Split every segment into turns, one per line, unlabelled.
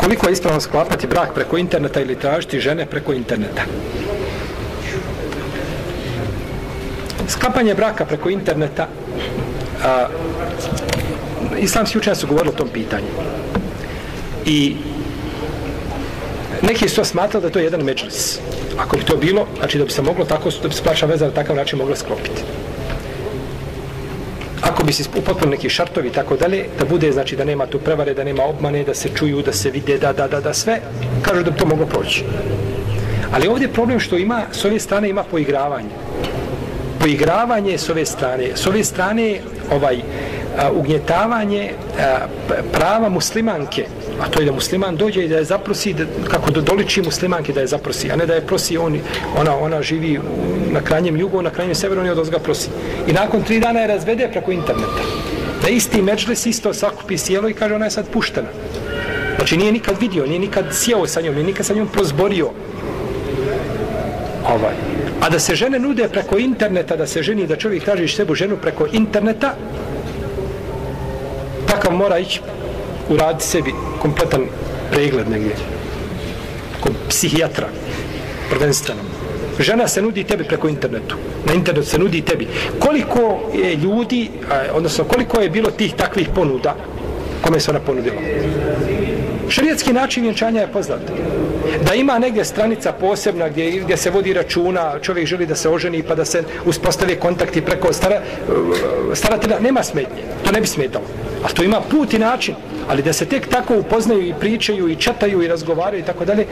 koliko je ispravno sklapati brak preko interneta ili tražiti žene preko interneta? Sklapanje braka preko interneta a, islamski učenjaci su govorili o tom pitanju. I neki su to smatrali da je to jedan međlis. Ako bi to bilo, znači da bi se moglo tako, da bi se plaća veza na takav način mogla sklopiti. Bi se upotpunili neki šartovi i tako dalje, da bude, znači da nema tu prevare, da nema obmane, da se čuju, da se vide, da, da, da, da, sve, kažu da bi to moglo proći. Ali ovdje je problem što ima, s ove strane ima poigravanje. Poigravanje s ove strane. S ove strane ovaj, a, ugnjetavanje a, prava muslimanke, a to je da musliman dođe i da je zaprosi, da, kako da doliči muslimanke da je zaprosi, a ne da je prosi on, ona, ona živi na krajnjem jugu, na krajnjem severu, on je od ga prosi. I nakon tri dana je razvede preko interneta. Da isti međles isto sakupi sjelo i kaže ona je sad puštena. Znači nije nikad vidio, nije nikad sjeo sa njom, nije nikad sa njom prozborio. Ovaj. A da se žene nude preko interneta, da se ženi, da čovjek traži sebu ženu preko interneta, takav mora ići uraditi sebi kompletan pregled negdje. Kod psihijatra, prvenstveno. Žena se nudi tebi preko internetu. Na internetu se nudi tebi. Koliko je ljudi, odnosno koliko je bilo tih takvih ponuda, kome se ona ponudila? Šarijetski način vjenčanja je poznat. Da ima negdje stranica posebna gdje, gdje se vodi računa, čovjek želi da se oženi pa da se uspostave kontakti preko stara, staratelja, nema smetnje. To ne bi smetalo. A to ima put i način. Ali da se tek tako upoznaju i pričaju i čataju i razgovaraju i tako dalje,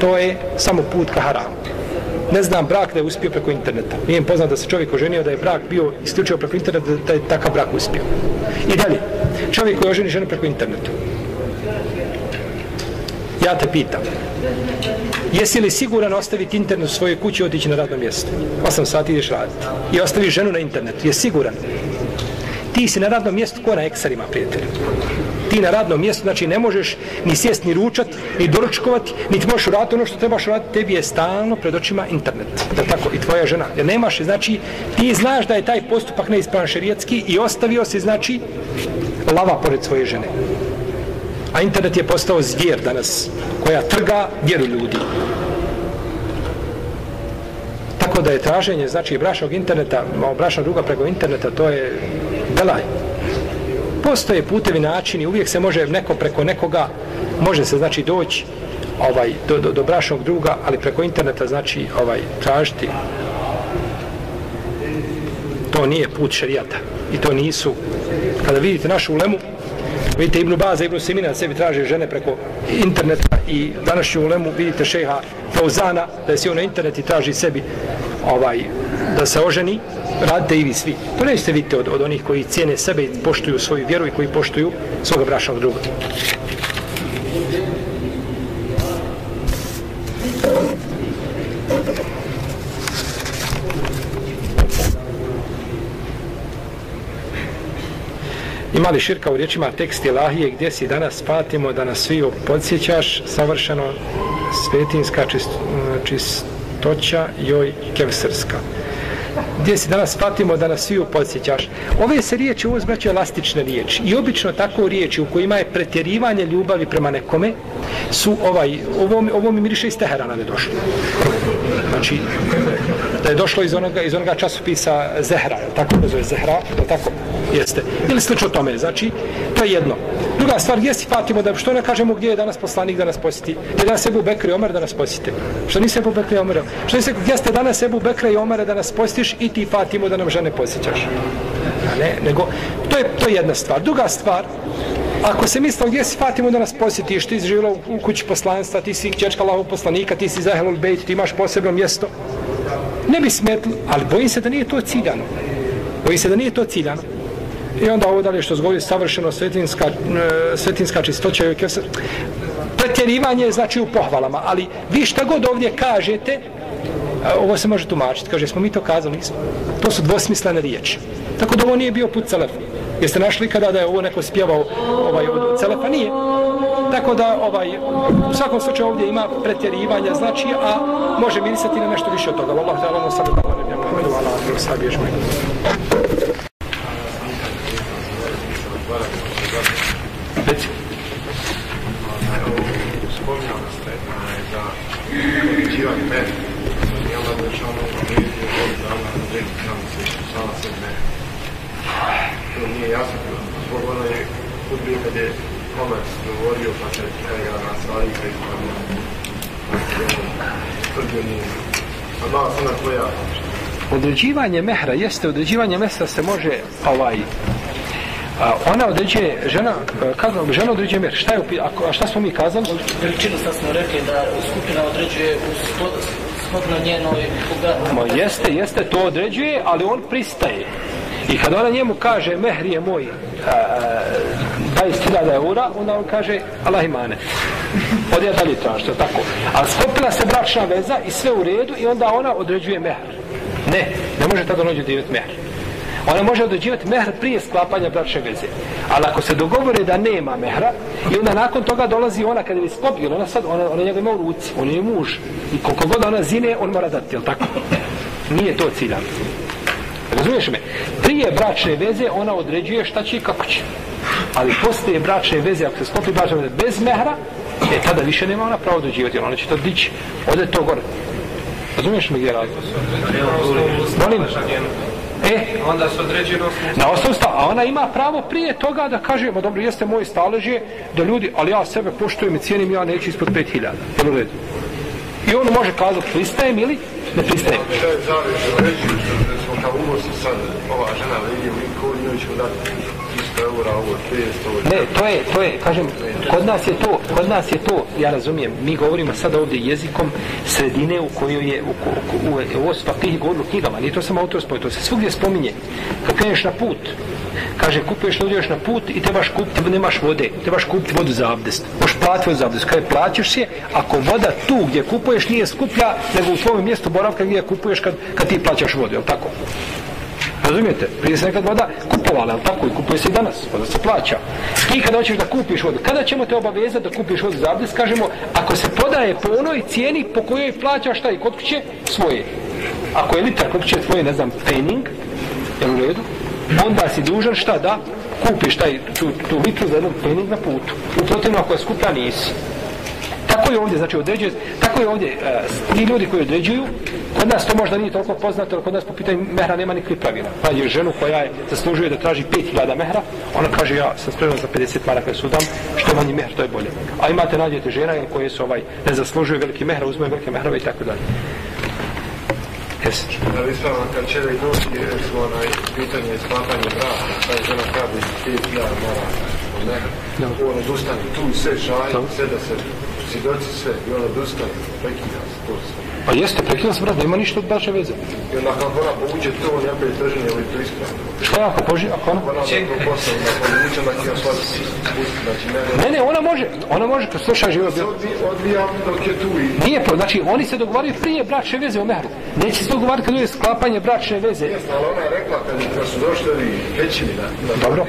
to je samo put ka haramu. Ne znam brak da je uspio preko interneta. Nije poznat da se čovjek oženio da je brak bio isključio preko interneta da je takav brak uspio. I dalje, čovjek koji oženi ženu preko interneta. Ja te pitam, jesi li siguran ostaviti internet u svojoj kući i otići na radno mjesto? 8 sati ideš raditi. I ostaviš ženu na internetu. Je siguran? Ti si na radnom mjestu ko na eksarima, prijatelju. Ti na radnom mjestu, znači ne možeš ni sjest, ni ručat, ni doručkovati, ni ti možeš uraditi ono što trebaš uraditi, tebi je stalno pred očima internet. Da tako, i tvoja žena. Jer nemaš, znači, ti znaš da je taj postupak neispravan šerijetski i ostavio si, znači, lava pored svoje žene. A internet je postao zvijer danas, koja trga vjeru ljudi. Tako da je traženje, znači, brašnog interneta, brašnog druga preko interneta, to je belaj. Postoje putevi načini, uvijek se može neko preko nekoga, može se, znači, doći ovaj, do, do, do brašnog druga, ali preko interneta, znači, ovaj, tražiti to nije put šerijata i to nisu kada vidite našu ulemu Vidite Ibnu Baza, Ibnu Semina sebi traže žene preko interneta i današnju ulemu vidite šeha Fauzana da je sjeo na internet i traži sebi ovaj, da se oženi, radite i vi svi. To nećete vidite od, od onih koji cijene sebe i poštuju svoju vjeru i koji poštuju svoga brašnog druga. Ima li širka u riječima tekst Ilahije gdje si danas patimo da nas svi podsjećaš savršeno svetinska čist, čistoća joj kevserska. gdje si danas patimo da nas svi podsjećaš ove se riječi ovo zbraćaju znači elastične riječi i obično tako riječi u kojima je pretjerivanje ljubavi prema nekome su ovaj ovo, ovo mi miriše iz Teherana da je došlo znači da je došlo iz onoga, iz onoga časopisa Zehra, je tako da zove Zehra, je tako? Jeste. Ili slično tome, znači, to je jedno. Druga stvar, gdje si Fatimo, da što ne kažemo gdje je danas poslanik da nas posjeti? Gdje je danas Ebu i Omer da nas posjeti? Što nisi Ebu i Omer? Što nisi, gdje ste danas Ebu Bekra i Omer da nas posjetiš i ti Fatimo da nam žene posjećaš? A ne, nego, to je, to je jedna stvar. Druga stvar, Ako se mislio gdje si Fatimo da nas posjetiš, ti si živjela u kući poslanstva, ti si čečka Allahov poslanika, ti si Zahelul Bejt, ti imaš posebno mjesto, ne bi smetlo, ali bojim se da nije to ciljano. Bojim se da nije to ciljano. I onda ovo dalje što zgovori savršeno svetinska, e, svetinska čistoća i kevsa. Pretjerivanje je znači u pohvalama, ali vi šta god ovdje kažete, e, ovo se može tumačiti. Kaže, smo mi to kazali, nismo. To su dvosmislene riječi. Tako da ovo nije bio put Celefa. Jeste našli kada da je ovo neko spjevao ovaj, od Celefa? Nije. Tako da ovaj u svakom slučaju ovdje ima pretjerivanja, znači, a može mirisati na nešto više od toga. Allah te Allah ono sada da ne Muhammedu ala alihi wa sahbihi ajma'in. Reci.
onaj, za određivanje mene. I onda da će ono odrediti od odrediti sam se sama se ne. To nije jasno. Zbog ono je uvijek kad je komerc govorio pa se ga nas valika i stavlja. Tvrdio nije. A malo sam na tvoja.
Određivanje mehra jeste određivanje mehra se može ovaj A ona određuje, žena, kako, žena određuje mjer, šta je, a, a šta smo mi kazali?
Veličinu sad smo rekli da skupina određuje u shodno njenoj.
Ma jeste, jeste, to određuje, ali on pristaje. I kad ona njemu kaže, mehri je moj, a, 20.000 eura, onda on kaže, Allah imane. Odje dalje traži, tako. A skopila se bračna veza i sve u redu i onda ona određuje mehr. Ne, ne može tada dođe određivati mehr. Ona može određivati mehr prije sklapanja bračne veze. Ali ako se dogovore da nema mehra, i onda nakon toga dolazi ona kada je skopio, ona sad, ona, ona njega ima u ruci, on je muž. I koliko god ona zine, on mora dati, jel tako? Nije to ciljan. Razumiješ me? Prije bračne veze ona određuje šta će i kako će. Ali poslije bračne veze, ako se sklopi bračne veze bez mehra, e tada više nema ona pravo određivati, ona će to dići. Ode to gore. Razumiješ me gdje radi? Molim? E,
onda se određuje
na osnovu sta, a ona ima pravo prije toga da kaže, ma dobro, jeste moj stalež da ljudi, ali ja sebe poštujem i cijenim, ja neću ispod 5000. Jel u redu? I on može kazati, pristajem ili ne pristajem.
Šta je završeno reći, da smo kao uvozi sad, ova žena, da vidimo, ko njoj ćemo dati 300 eura, ovo 500
Ne, to je, to je, kažem, kod nas je to, kod nas je to, ja razumijem, mi govorimo sad ovdje jezikom sredine u kojoj je, u, u, u, u, u ovo svakih govorilo knjigama, nije to samo autor to se svugdje spominje. Kad kreneš na put, kaže, kupuješ, odješ na put i trebaš kupiti, nemaš vode, trebaš kupiti vodu za abdest. Možeš platiti vodu za abdest. Kaže, plaćaš se, ako voda tu gdje kupuješ nije skuplja, nego u tvojom mjestu boravka gdje kupuješ kad, kad ti plaćaš vodu, je tako? Razumijete? Prije se nekad voda kupovala, ali tako i kupuje se i danas, pa voda se plaća. I kada hoćeš da kupiš vodu, kada ćemo te obavezati da kupiš vodu za abdest, kažemo, ako se prodaje po onoj cijeni po kojoj plaćaš šta i kod kuće svoje. Ako je litar kod kuće svoje, ne znam, pening, je u redu, onda si dužan šta da kupiš taj, tu, tu litru za jedan pening na putu. U protivno, ako je skuplja, nisi. Tako je ovdje, znači određuje, tako je ovdje, uh, ti ljudi koji određuju, kod nas to možda nije toliko poznato, ali kod nas po pitanju mehra nema nikakvih pravila. Pa je ženu koja je zaslužuje da traži 5000 mehra, ona kaže ja sam spreman za 50 maraka su dam, što je manji mehr, to je bolje. A imate nađete žena koje su ovaj, ne zaslužuje veliki mehra, uzme velike mehrove i tako dalje.
Jesi. Da li sam kad će da i doći, recimo, na pitanje sklapanja braka, taj žena kada je 5000 maraka, ne, on odustane tu sve šaje, sve da se svjedoci sve i on odustane, prekida se to sve.
Pa jeste, prekida se brat, nema ništa od vaše veze.
I onda kad ona povuče to, on je opet tržen, je to ispravno?
Šta ako poži, ako ona?
Ona posao, da povuče, da će osvati znači ne...
Ne, ne, ona može, ona može, kad sluša živo bilo.
Odbija dok je tu i...
Nije pro, znači oni se dogovaraju prije bračne veze u mehru. Neće se dogovarati kad je sklapanje bračne veze.
Jeste, ali ona je rekla kad su došli ovi većini na...
Dobro.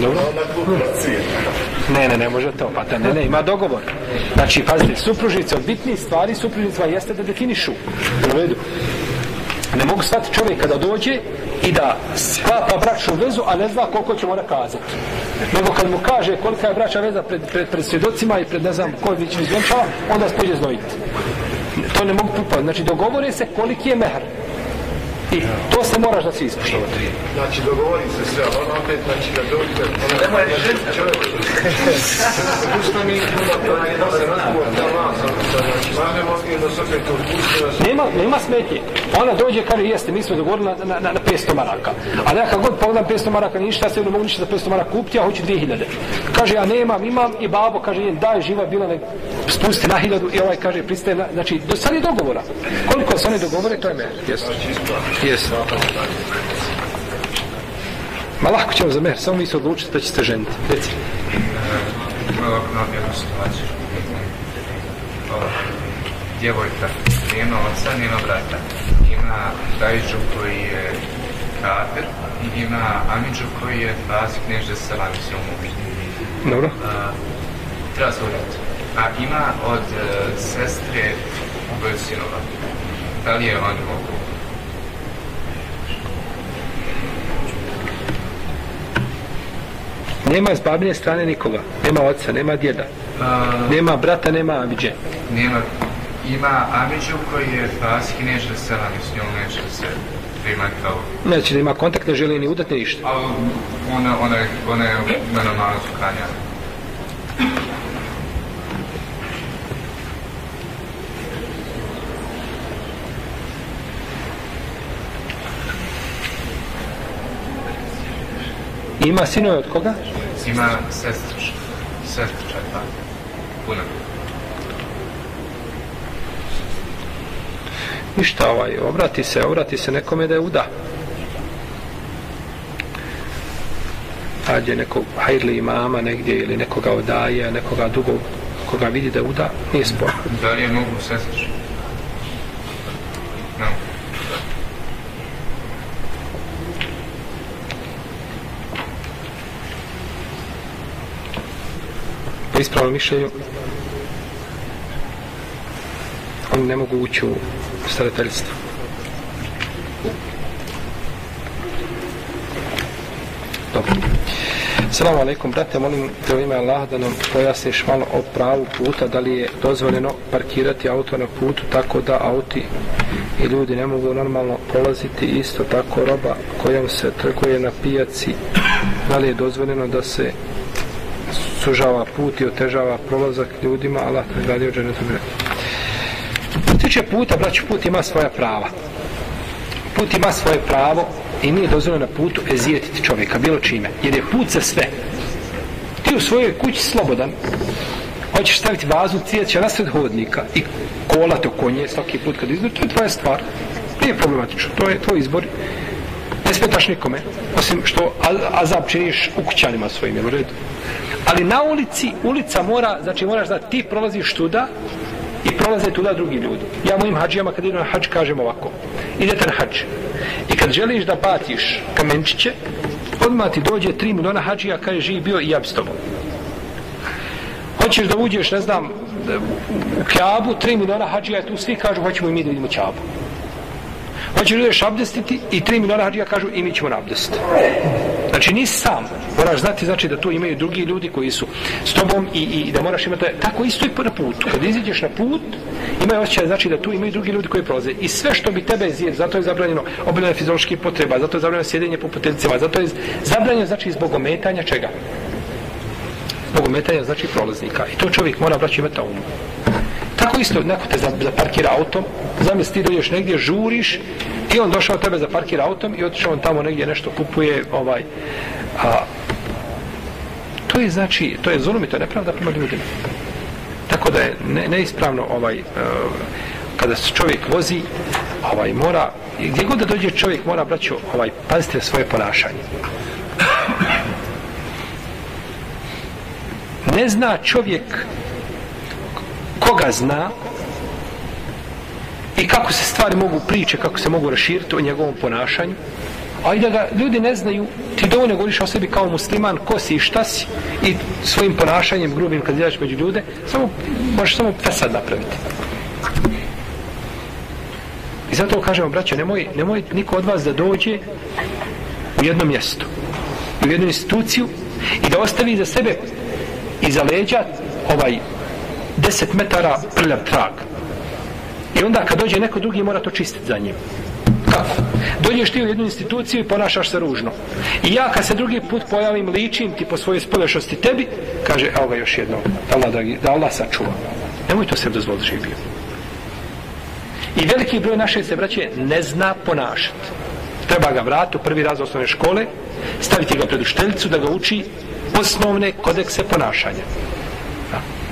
Dobro.
Kupracije.
Ne, ne, ne može to, pa ne, ne, ima dogovor. Znači, pazite, supružnice od bitnijih stvari supružnicama jeste da definišu. U redu. Ne mogu stati čovjek kada dođe i da sklapa bračnu vezu, a ne zna koliko će mora kazati. Nego kad mu kaže kolika je bračna veza pred, pred, pred svjedocima i pred ne znam koji već izvjenčava, onda se pođe znojiti. To ne mogu pripaviti. Znači, dogovore se koliki je mehr. I to se moraš da se ispoštovati.
Znači, dogovori se sve, ali ono opet, znači, da dođe, nema je čovjek, pušta mi, da se razgovor za vas, znači, mažemo i da se opet to pušta,
Nema, nema smetje. Ona dođe, kaže, jeste, mi smo dogovorili na, na, na, na 500 maraka. Ali ja kad god pogledam 500 maraka, ništa, se ne mogu ništa za 500 maraka kupiti, ja hoću 2000. Kaže, ja nemam, imam i babo, kaže, daj, živa bila, ne, spusti na 1000 i ovaj kaže, pristaje, na, znači, do sad je dogovora. Koliko se oni dogovore, to je me. Jeste. Jeste. Ma lako ćemo za mer, samo vi se odlučite da ćete ženiti. Reci.
Imala nam jednu situaciju. Djevojka nema oca, nema brata. Ima Dajđu koji je kafir i ima Amidžu koji je fasik nežde sa lamisijom ubiđenjem.
Dobro.
Treba se uljeti. A ima od uh, sestre uboju sinova. Da li je on mogu?
Nema s babine strane nikoga. Nema oca, nema djeda.
A,
Nema brata, nema Amidže.
nema, ima Amidžu koji je fasik i neće da se s njom, neće da se prima kao...
Znači da ima kontakt, ne želi ni udati ništa.
Ali ona, ona, ona je meno malo kanja.
Ima sinove od koga?
Ima sestrič, sestriča je tako. Puno.
Ništa ovaj, obrati se, obrati se nekome da je uda. Ađe nekog hajrli imama negdje ili nekoga odaje, nekoga dugog, koga vidi da je uda, nije spor.
Da li je mogu sestrič? No.
Po ispravnom mišljenju, oni ne mogu ući u starateljstvo. Dobro. Salamu alaikum, brate, molim te u ime Allah da nam pojasniš malo o pravu puta, da li je dozvoljeno parkirati auto na putu tako da auti i ljudi ne mogu normalno prolaziti, isto tako roba kojom se trguje na pijaci, da li je dozvoljeno da se sužava put i otežava prolazak ljudima, Allah te gradio dženetu gre. Tiče puta, braći, put ima svoja prava. Put ima svoje pravo i nije dozvoljeno na putu ezijetiti čovjeka, bilo čime. Jer je put za sve. Ti u svojoj kući slobodan, hoćeš staviti vazu cijeća nasred hodnika i kola te konje svaki put kad izbor, to je tvoja stvar. Nije problematično, to je tvoj izbor. Ne smetaš nikome, osim što a- azab činiš u kućanima svojim, jel u redu? Ali na ulici, ulica mora, znači moraš da ti prolaziš tuda i prolaze tuda drugi ljudi. Ja mojim hađijama kad idu na hađ kažem ovako. Idete na hađ. I kad želiš da batiš kamenčiće, odmah ti dođe 3 miliona hađija kaže živ bio i ja bi s tobom. Hoćeš da uđeš, ne znam, u Kjabu, 3 miliona hađija je tu, svi kažu hoćemo i mi da idemo Kjabu. Hoćeš da ideš abdestiti i tri miliona hađija kažu i mi ćemo na abdest. Znači nisi sam, moraš znati znači da tu imaju drugi ljudi koji su s tobom i, i da moraš imati, tako isto i po na putu. Kad iziđeš na put, imaju osjećaj znači da tu imaju drugi ljudi koji prolaze. I sve što bi tebe zjed, zato je zabranjeno obavljanje fizioloških potreba, zato je zabranjeno sjedenje po potencijama, zato je zabranjeno znači zbog ometanja čega? Zbog ometanja znači prolaznika. I to čovjek mora braći imati na umu. Tako isto, neko te zaparkira autom, zamisli ti dođeš negdje, žuriš i on došao tebe zaparkira autom i otišao on tamo negdje nešto kupuje, ovaj, a, to je znači, to je zulum i to je nepravda prema ljudima. Tako da je ne, neispravno ovaj, uh, kada se čovjek vozi, ovaj, mora, i gdje god da dođe čovjek mora, braćo, ovaj, pazite svoje ponašanje. Ne zna čovjek koga zna i kako se stvari mogu priče, kako se mogu raširiti o njegovom ponašanju, a i da ga ljudi ne znaju, ti dovoljno govoriš o sebi kao musliman, ko si i šta si, i svojim ponašanjem grubim kad izađeš među ljude, samo, možeš samo fesad napraviti. I zato kažemo, braćo, nemoj, nemoj niko od vas da dođe u jedno mjesto, u jednu instituciju i da ostavi za sebe i za leđa ovaj 10 metara prljav trag. I onda kad dođe neko drugi mora to čistiti za njim. Kako? Dođeš ti u jednu instituciju i ponašaš se ružno. I ja kad se drugi put pojavim, ličim ti po svojoj spolješnosti tebi, kaže, evo ga još jedno, da Allah, da, da Allah sačuva. Nemoj to se dozvoliti živio. I veliki broj naše se braće ne zna ponašati. Treba ga vrati u prvi raz osnovne škole, staviti ga pred učiteljicu da ga uči osnovne kodekse ponašanja.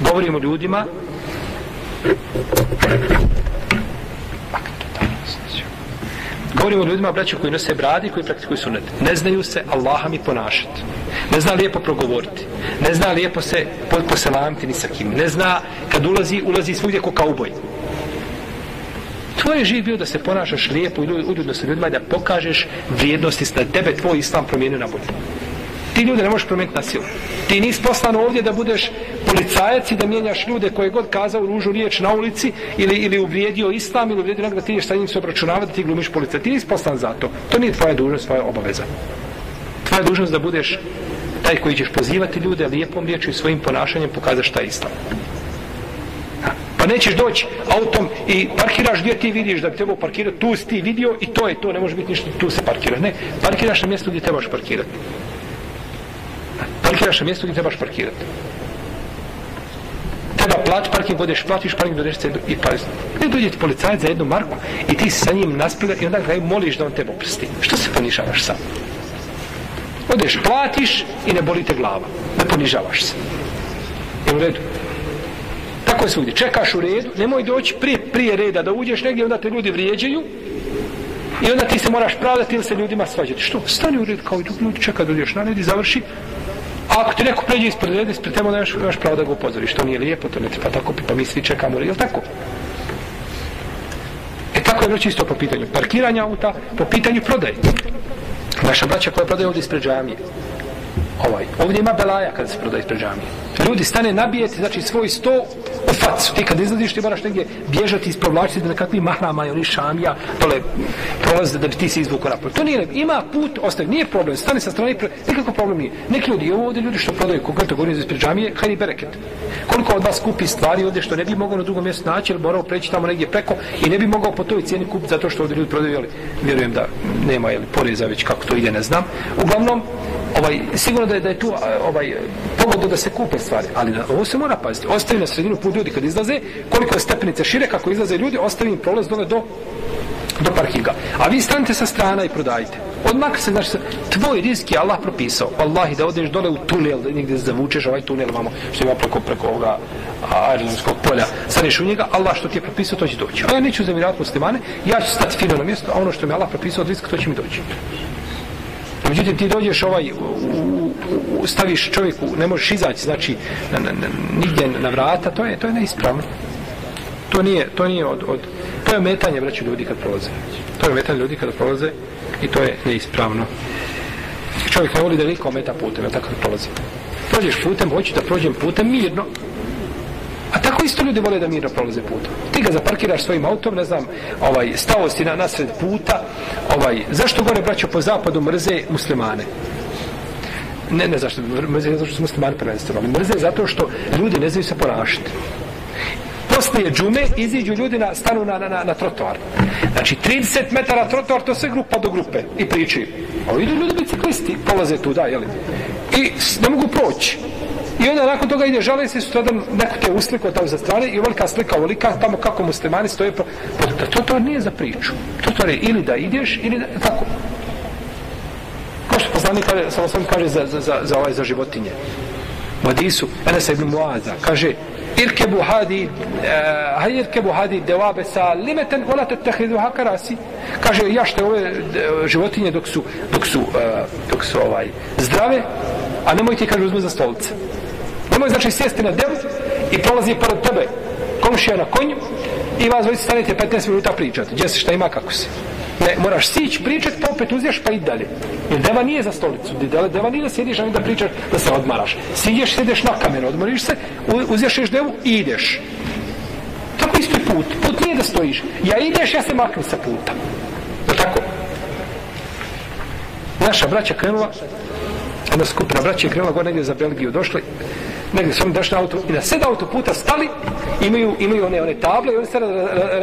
Govorimo ljudima Govorimo o ljudima, braću, koji nose bradi, koji praktikuju sunet. Ne znaju se Allaha mi ponašati. Ne zna lijepo progovoriti. Ne zna lijepo se poselamiti ni sa kim. Ne zna kad ulazi, ulazi svugdje ko kauboj. Tvoj je živ bio da se ponašaš lijepo i uljudno sa ljudima i da pokažeš vrijednosti da tebe tvoj islam promijenio na bolje. Ti ljude ne možeš promijeniti na silu. Ti nisi poslan ovdje da budeš policajac i da mijenjaš ljude koje god kazao ružu riječ na ulici ili, ili uvrijedio islam ili uvrijedio nekoga, ti ješ sa njim se obračunavati da ti glumiš policajac. Ti nisi poslan za to. To nije tvoja dužnost, tvoja obaveza. Tvoja dužnost da budeš taj koji ćeš pozivati ljude lijepom riječju i svojim ponašanjem pokazaš šta je islam. Pa nećeš doći autom i parkiraš gdje ti vidiš da bi trebao parkirati, tu si ti vidio i to je to, ne može biti ništa, tu se parkira. Ne, parkiraš na mjestu gdje trebaš parkirati. Parkiraš na mjestu gdje trebaš parkirati. Treba plati parking, odeš, platiš parking, odeš se i pališ. Ne dođe ti policajac za jednu marku i ti sa njim naspila i onda ga moliš da on te oprosti. Što se ponižavaš sam? Odeš, platiš i ne boli te glava. Ne ponižavaš se. Je u redu? Tako je svugdje. Čekaš u redu, nemoj doći prije, prije reda da uđeš negdje, onda te ljudi vrijeđaju i onda ti se moraš pravdati ili se ljudima svađati. Što? Stani u red kao i ljudi, čeka da uđeš na red i završi. A ako ti neko pređe ispred reda, ispred temo, nemaš, nemaš pravo da ga upozoriš. To nije lijepo, to ne treba tako, pa mi svi čekamo, je tako? E tako je već isto po pitanju parkiranja auta, po pitanju prodaje. Naša braća koja prodaje ovdje ispred džamije, ovaj, ovdje ima belaja kada se prodaje ispred džamije. Ljudi stane nabijeti, znači svoj sto u facu. Ti kad izlaziš, ti moraš negdje bježati isprovlačiti da nekakvi mahrama i oni šamija tole prolaze da bi ti se izvukao napolje. To nije, ima put, ostaje, nije problem, stane sa strane, nikako problem nije. Neki ljudi, ovo ovdje ljudi što prodaju, konkretno govorim ispred džamije, hajde bereket. Koliko od vas kupi stvari ovdje što ne bi mogao na drugom mjestu naći, ili morao preći tamo negdje preko i ne bi mogao po toj cijeni kupiti zato što ovdje ljudi prodaju, ali vjerujem da nema jeli, poreza već kako to ide, ne znam. Uglavnom, ovaj, sigurno da je, da je tu ovaj, pogodno da se kupe stvari, ali da, ovo se mora paziti. Ostavi na sredinu put ljudi kad izlaze, koliko je stepenice šire, kako izlaze ljudi, ostavi im prolaz dole do, do parkinga. A vi stanite sa strana i prodajte. Odmah se, znači, tvoj rizik je Allah propisao. Allahi da odeš dole u tunel, da negdje zavučeš ovaj tunel, vamo, što ima preko, preko ovoga aerodromskog polja, staneš u njega, Allah što ti je propisao, to će doći. A ja neću zavirati muslimane, ja ću stati fino na mjesto, a ono što mi Allah propisao od rizika, to će mi doći. Međutim, ti dođeš ovaj, staviš čovjeku, ne možeš izaći, znači, na, na, na, nigdje na vrata, to je, to je neispravno. To nije, to nije od, od, to je metanje, braći, ljudi kad prolaze. To je metanje ljudi kad prolaze i to je neispravno. Čovjek ne voli da niko meta putem, tako da prolazi. Prođeš putem, hoću da prođem putem mirno, isto ljudi vole da mirno prolaze puta. Ti ga zaparkiraš svojim autom, ne znam, ovaj, stao si na nasred puta, ovaj, zašto gore braćo po zapadu mrze muslimane? Ne, ne zašto, mrze zato što su muslimani prvenstveno, ali mrze zato što ljudi ne znaju se ponašati. Poslije džume iziđu ljudi na stanu na, na, na, trotoar. Znači, 30 metara trotoar, to sve grupa do grupe i pričaju. A idu ljudi biciklisti, polaze tu, da, jeli? I ne mogu proći. I onda nakon toga ide žale se sutradan neko te usliko tamo za strane i velika slika ovolika tamo kako muslimani stoje. Pro... pa to, to nije za priču. To to je ili da ideš ili da, tako. Kao što poslanik kaže, samo sam kaže za, za, za, za ovaj za životinje. U Hadisu, Enes ibn Muaza, kaže irkebu hadi e, uh, irkebu hadi devabe sa limeten vola te tehidu hakarasi kaže jašte ove životinje dok su dok su, uh, dok su ovaj zdrave a nemojte kaže uzme za stolice nemoj znači sjesti na devu i prolazi pored tebe komšija na konju i vas dvojice stanete 15 minuta pričati. Gdje se šta ima kako se ne, moraš sići pričati pa opet uzješ pa i dalje. Jer deva nije za stolicu. Deva, deva nije da sjediš a da pričaš da se odmaraš. Siđeš, sjedeš na kameru odmoriš se, uzješeš devu i ideš. Tako isto je put. Put nije da stojiš. Ja ideš, ja se maknem sa puta. Je tako? Naša braća krenula jedna skupina braća je krenula gore negdje za Belgiju došli negdje su oni došli na auto i na sed autoputa stali imaju, imaju one, one table i oni se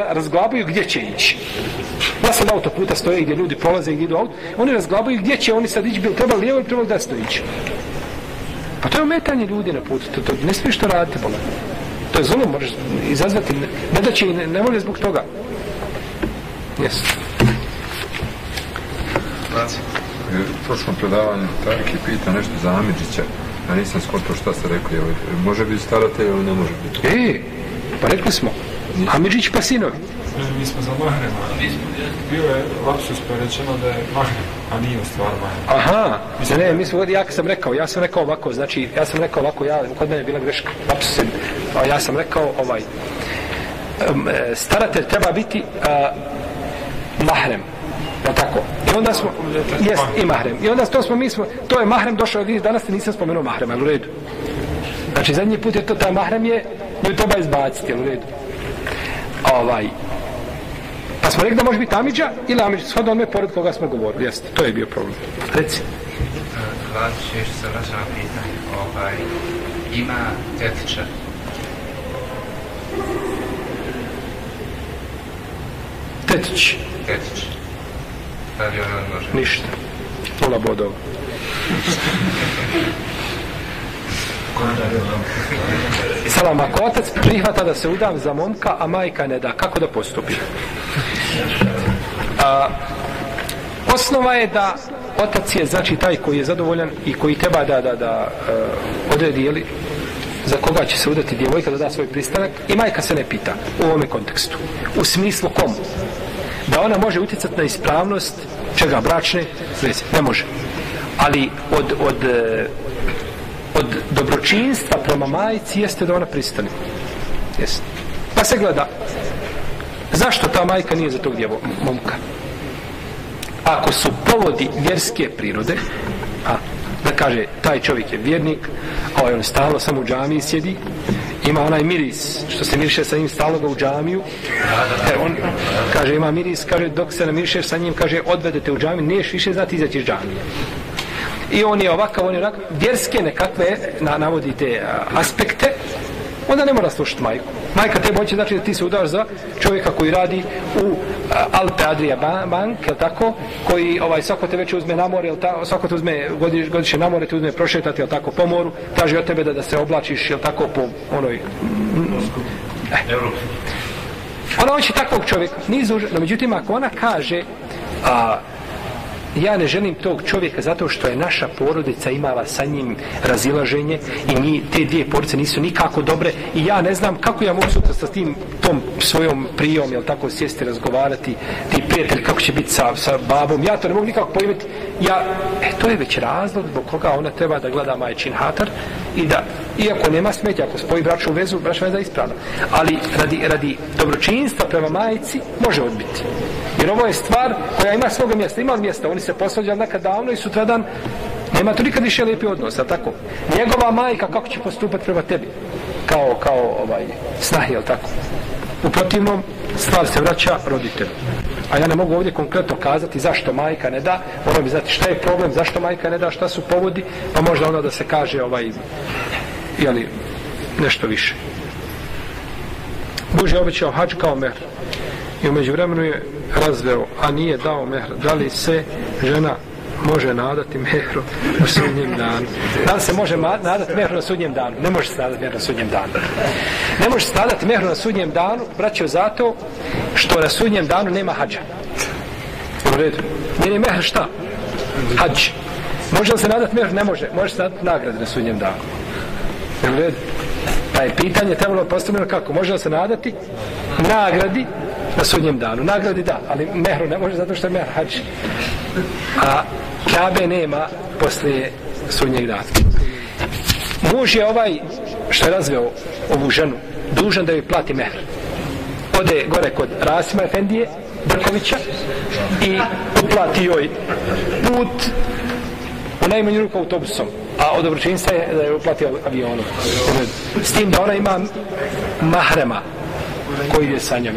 razglabaju gdje će ići. Na sed autoputa stoje gdje ljudi prolaze gdje idu auto. Oni razglabaju gdje će oni sad ići bilo treba lijevo ili treba desno ići. Pa to je ometanje ljudi na putu to, to ne smiješ to raditi bola. to je zlo možeš izazvati ne da će ne, ne zbog toga. Jesu
u prošlom predavanju Tarki pita nešto za Amidžića. Ja nisam skontao šta ste rekli. Može biti staratelj ili ne može biti?
E, pa rekli smo. Amidžić pa sinovi.
Mi smo za mahrem. Bio je lapsus pa je rečeno da je mahrem, a nije u stvar mahrem.
Aha, ne, ne, mi smo, ja sam rekao, ja sam rekao ovako, znači, ja sam rekao ovako, ja, kod mene je bila greška, lapsus, a ja sam rekao ovaj, staratelj treba biti a, mahrem, Je tako? I onda smo, jest, i mahrem. I onda to smo, mi smo, to je mahrem došao, vidiš, danas ti nisam spomenuo mahrem, ali u redu. Znači, zadnji put je to, taj mahrem je, nju treba izbaciti, u redu. Ovaj. Pa smo rekli da može biti Amidža ili Amidža, shodno onome pored koga smo govorili, jeste, to je bio problem. Reci.
Lazić, još se vraća na pitanje. Ovaj, ima tetiča.
Tetić,
Tetić. Da li on može?
Ništa. Pola bodova. Salam, ako otac prihvata da se udam za momka, a majka ne da, kako da postupi? A, osnova je da otac je znači taj koji je zadovoljan i koji treba da, da, da uh, odredi jeli, za koga će se udati djevojka da da svoj pristanak i majka se ne pita u ovome kontekstu. U smislu komu? Da ona može utjecati na ispravnost čega bračne veze. Ne može. Ali od, od, eh, od dobročinstva prema majici jeste da ona pristane. Jeste. Pa se gleda zašto ta majka nije za tog djevo, momka. Ako su povodi vjerske prirode, a da kaže taj čovjek je vjernik, a ovaj on stalno samo u džamiji sjedi, ima onaj miris što se miriše sa njim staloga u džamiju. Jer on kaže ima miris kaže dok se namirišeš sa njim kaže odvedete u džamiju niješ više znati izaći iz džamije. I on je ovakav, on je ovakav vjerske nekakve na, navodi te aspekte onda ne mora slušati majku. Majka te hoće znači da ti se udaš za čovjeka koji radi u Alpe Adria Bank, je tako, koji ovaj, svako te već uzme na more, jel ta, svako te uzme godiš, godišnje na more, te uzme prošetati, jel tako, po moru, traži od tebe da, da se oblačiš, jel tako, po onoj... Eh. Ona hoće takvog čovjeka, nizu, no međutim, ako ona kaže, a, ja ne želim tog čovjeka zato što je naša porodica imala sa njim razilaženje i mi, te dvije porodice nisu nikako dobre i ja ne znam kako ja mogu sutra sa tim tom svojom prijom, jel tako, sjesti razgovarati prijatelj, kako će biti sa, sa babom, ja to ne mogu nikako pojmeti ja, e, to je već razlog zbog koga ona treba da gleda majčin hatar i da, iako nema smetja ako spoji bračnu vezu, bračna veza je ispravna. Ali radi, radi dobročinstva prema majici može odbiti. Jer ovo je stvar koja ima svoga mjesta ima mjesta, oni se posvađali nekad davno i sutradan nema tu nikad više lijepi odnos, a tako? Njegova majka kako će postupati prema tebi? Kao, kao ovaj snahi, jel tako? U protivnom stvar se vraća roditelju a ja ne mogu ovdje konkretno kazati zašto majka ne da, moram bi znati šta je problem, zašto majka ne da, šta su povodi, pa možda onda da se kaže ovaj, jeli, nešto više. Bož je obećao hađ kao mehr i umeđu vremenu je razveo, a nije dao mehr. Da li se žena može nadati mehru u sudnjem danu. Da li se može nadati mehru na sudnjem danu? Ne može se nadati mehru na sudnjem danu. Ne može se nadati mehru na sudnjem danu, braćo, zato što na sudnjem danu nema hađa. U redu. Jer je mehr šta? Hađ. Može li se nadati mehru? Ne može. Može se nadati nagrade na sudnjem danu. U redu. Pa je pitanje trebalo postavljeno kako? Može li se nadati nagradi na sudnjem danu? Nagradi da, ali mehru ne može zato što je mehr hađ. A Kabe nema posle sunnjeg dana. Muž je ovaj što je razveo ovu ženu dužan da joj plati mehr. Ode gore kod Rasima Efendije Brkovića i uplati joj put u najmanju ruku autobusom a od dobročinstva je da je uplati avionom s tim da ona ima mahrema koji je sa njom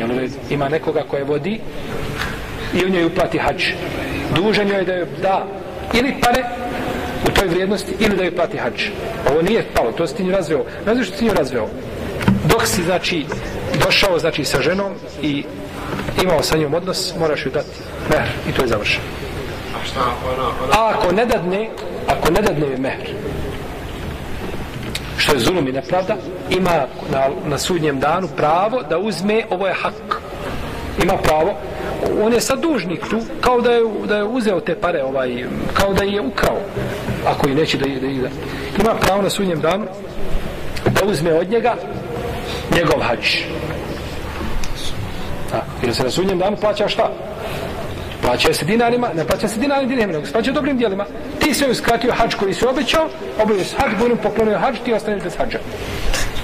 ima nekoga koje vodi i u njoj uplati hač dužan joj da joj da ili pare u toj vrijednosti ili da joj plati hađ. Ovo nije palo, to si ti nju razveo. Razveo što ti nju razveo? Dok si znači došao znači sa ženom i imao sa njom odnos moraš ju dati mehr i to je završeno.
A šta
ako ne dadne ako ne dadne je mehr što je zulum i nepravda ima na, na sudnjem danu pravo da uzme ovo je hak. Ima pravo on je sad dužnik tu kao da je, da je uzeo te pare ovaj, kao da je ukrao ako i neće da ide da ima pravo na sudnjem danu da uzme od njega njegov hađ A, jer se na sudnjem danu plaća šta? Plaća se dinarima, ne plaća se dinarima, dinarima, nego se plaća dobrim dijelima. Ti se uskratio hađ koji si obećao, obavio se hađ, budem poklonio hađ, ti ostaneš bez hađa.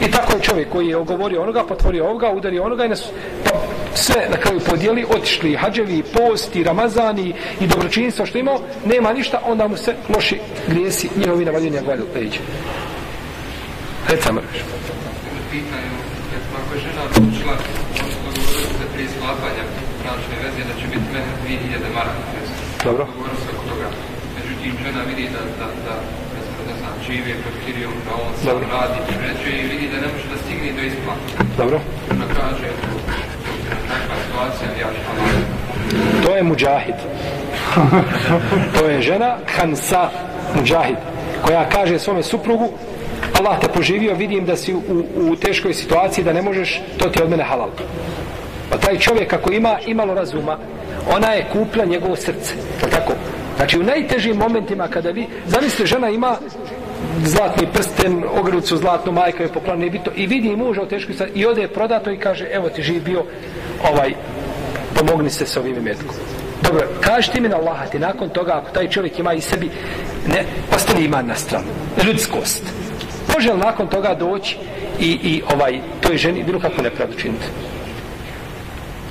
I tako je čovjek koji je ogovorio onoga, potvorio ovoga, udario onoga i nas, sve na kraju podijeli, otišli hađevi, post i ramazani i dobročinstvo što imao, nema ništa, onda mu se loši grijesi njihovi na gladu leđe. Recamo reći.
Pitanje, ako je žena odlučila, se prije sklapanja bračne veze, da će biti mene 2000 maraka.
Dobro.
Odgovorila se oko toga. međutim žena vidi da, da, da, da, da žive pod Kirijom, da on sam
Dobro.
radi, pređuje i vidi da ne može da stigne do isplata.
Dobro.
Ona kaže, situacija, ja.
To je muđahid. to je žena Hansa muđahid koja kaže svome suprugu Allah te poživio, vidim da si u, u teškoj situaciji da ne možeš, to ti od mene halal. Pa taj čovjek ako ima imalo razuma, ona je kupla njegovo srce. Tako? Znači u najtežim momentima kada vi, zamislite žena ima zlatni prsten, ogrlicu zlatnu, majka je poklonila nije bito. i vidi muža u teškoj stvari i ode je prodato i kaže, evo ti živ bio, ovaj, pomogni se sa ovim imetkom. Dobro, kaži ti mi na Allaha ti nakon toga, ako taj čovjek ima i sebi, ne, ostavi iman na stranu, ljudskost. Može li nakon toga doći i, i ovaj, toj ženi bilo kako nepravdu činiti?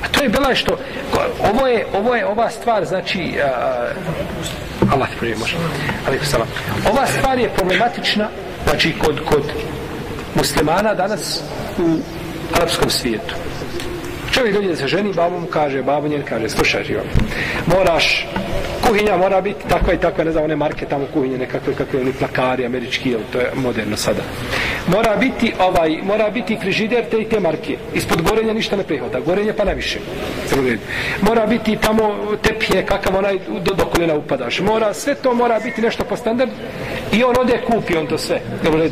A to je bila što, ovo je, ovo je ova stvar, znači, a, Allah te prije može, ali salam. Ova stvar je problematična, znači, kod, kod muslimana danas u arapskom svijetu. Čovjek dođe da se ženi, babom kaže, babo njen kaže, slušaj živom, moraš, kuhinja mora biti takva i takva, ne znam, one marke tamo kuhinje, nekakve, kakve, oni plakari, američki, jel, to je moderno sada. Mora biti, ovaj, mora biti frižider te i te marke. Ispod gorenja ništa ne prihvata, gorenje pa najviše. Mora biti tamo tepije, kakav onaj do, do koljena upadaš. Mora, sve to mora biti nešto po standard i on ode kupi on to sve. Dobro,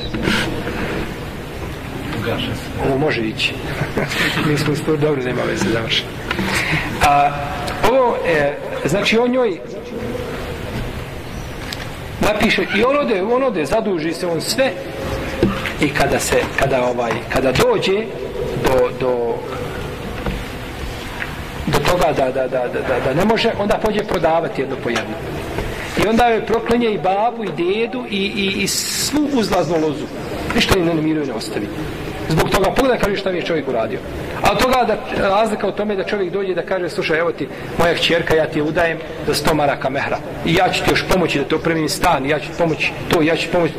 ovo može ići. Mi smo isto dobro, nema veze, završeno. A, ovo, e, znači on njoj napiše i on ode, on ode, zaduži se on sve i kada se, kada ovaj, kada dođe do, do do toga da, da, da, da, da ne može, onda pođe prodavati jedno po jedno. I onda joj proklenje i babu, i dedu, i, i, i svu uzlaznu lozu. Ništa im ne namiruje ne ostavi. Zbog toga pogledaj kaže šta mi je čovjek uradio. A od toga da razlika u tome da čovjek dođe da kaže slušaj evo ti moja kćerka ja ti je udajem za 100 maraka mehra. I ja ću ti još pomoći da to opremim stan ja ću ti pomoći to ja ću ti pomoći.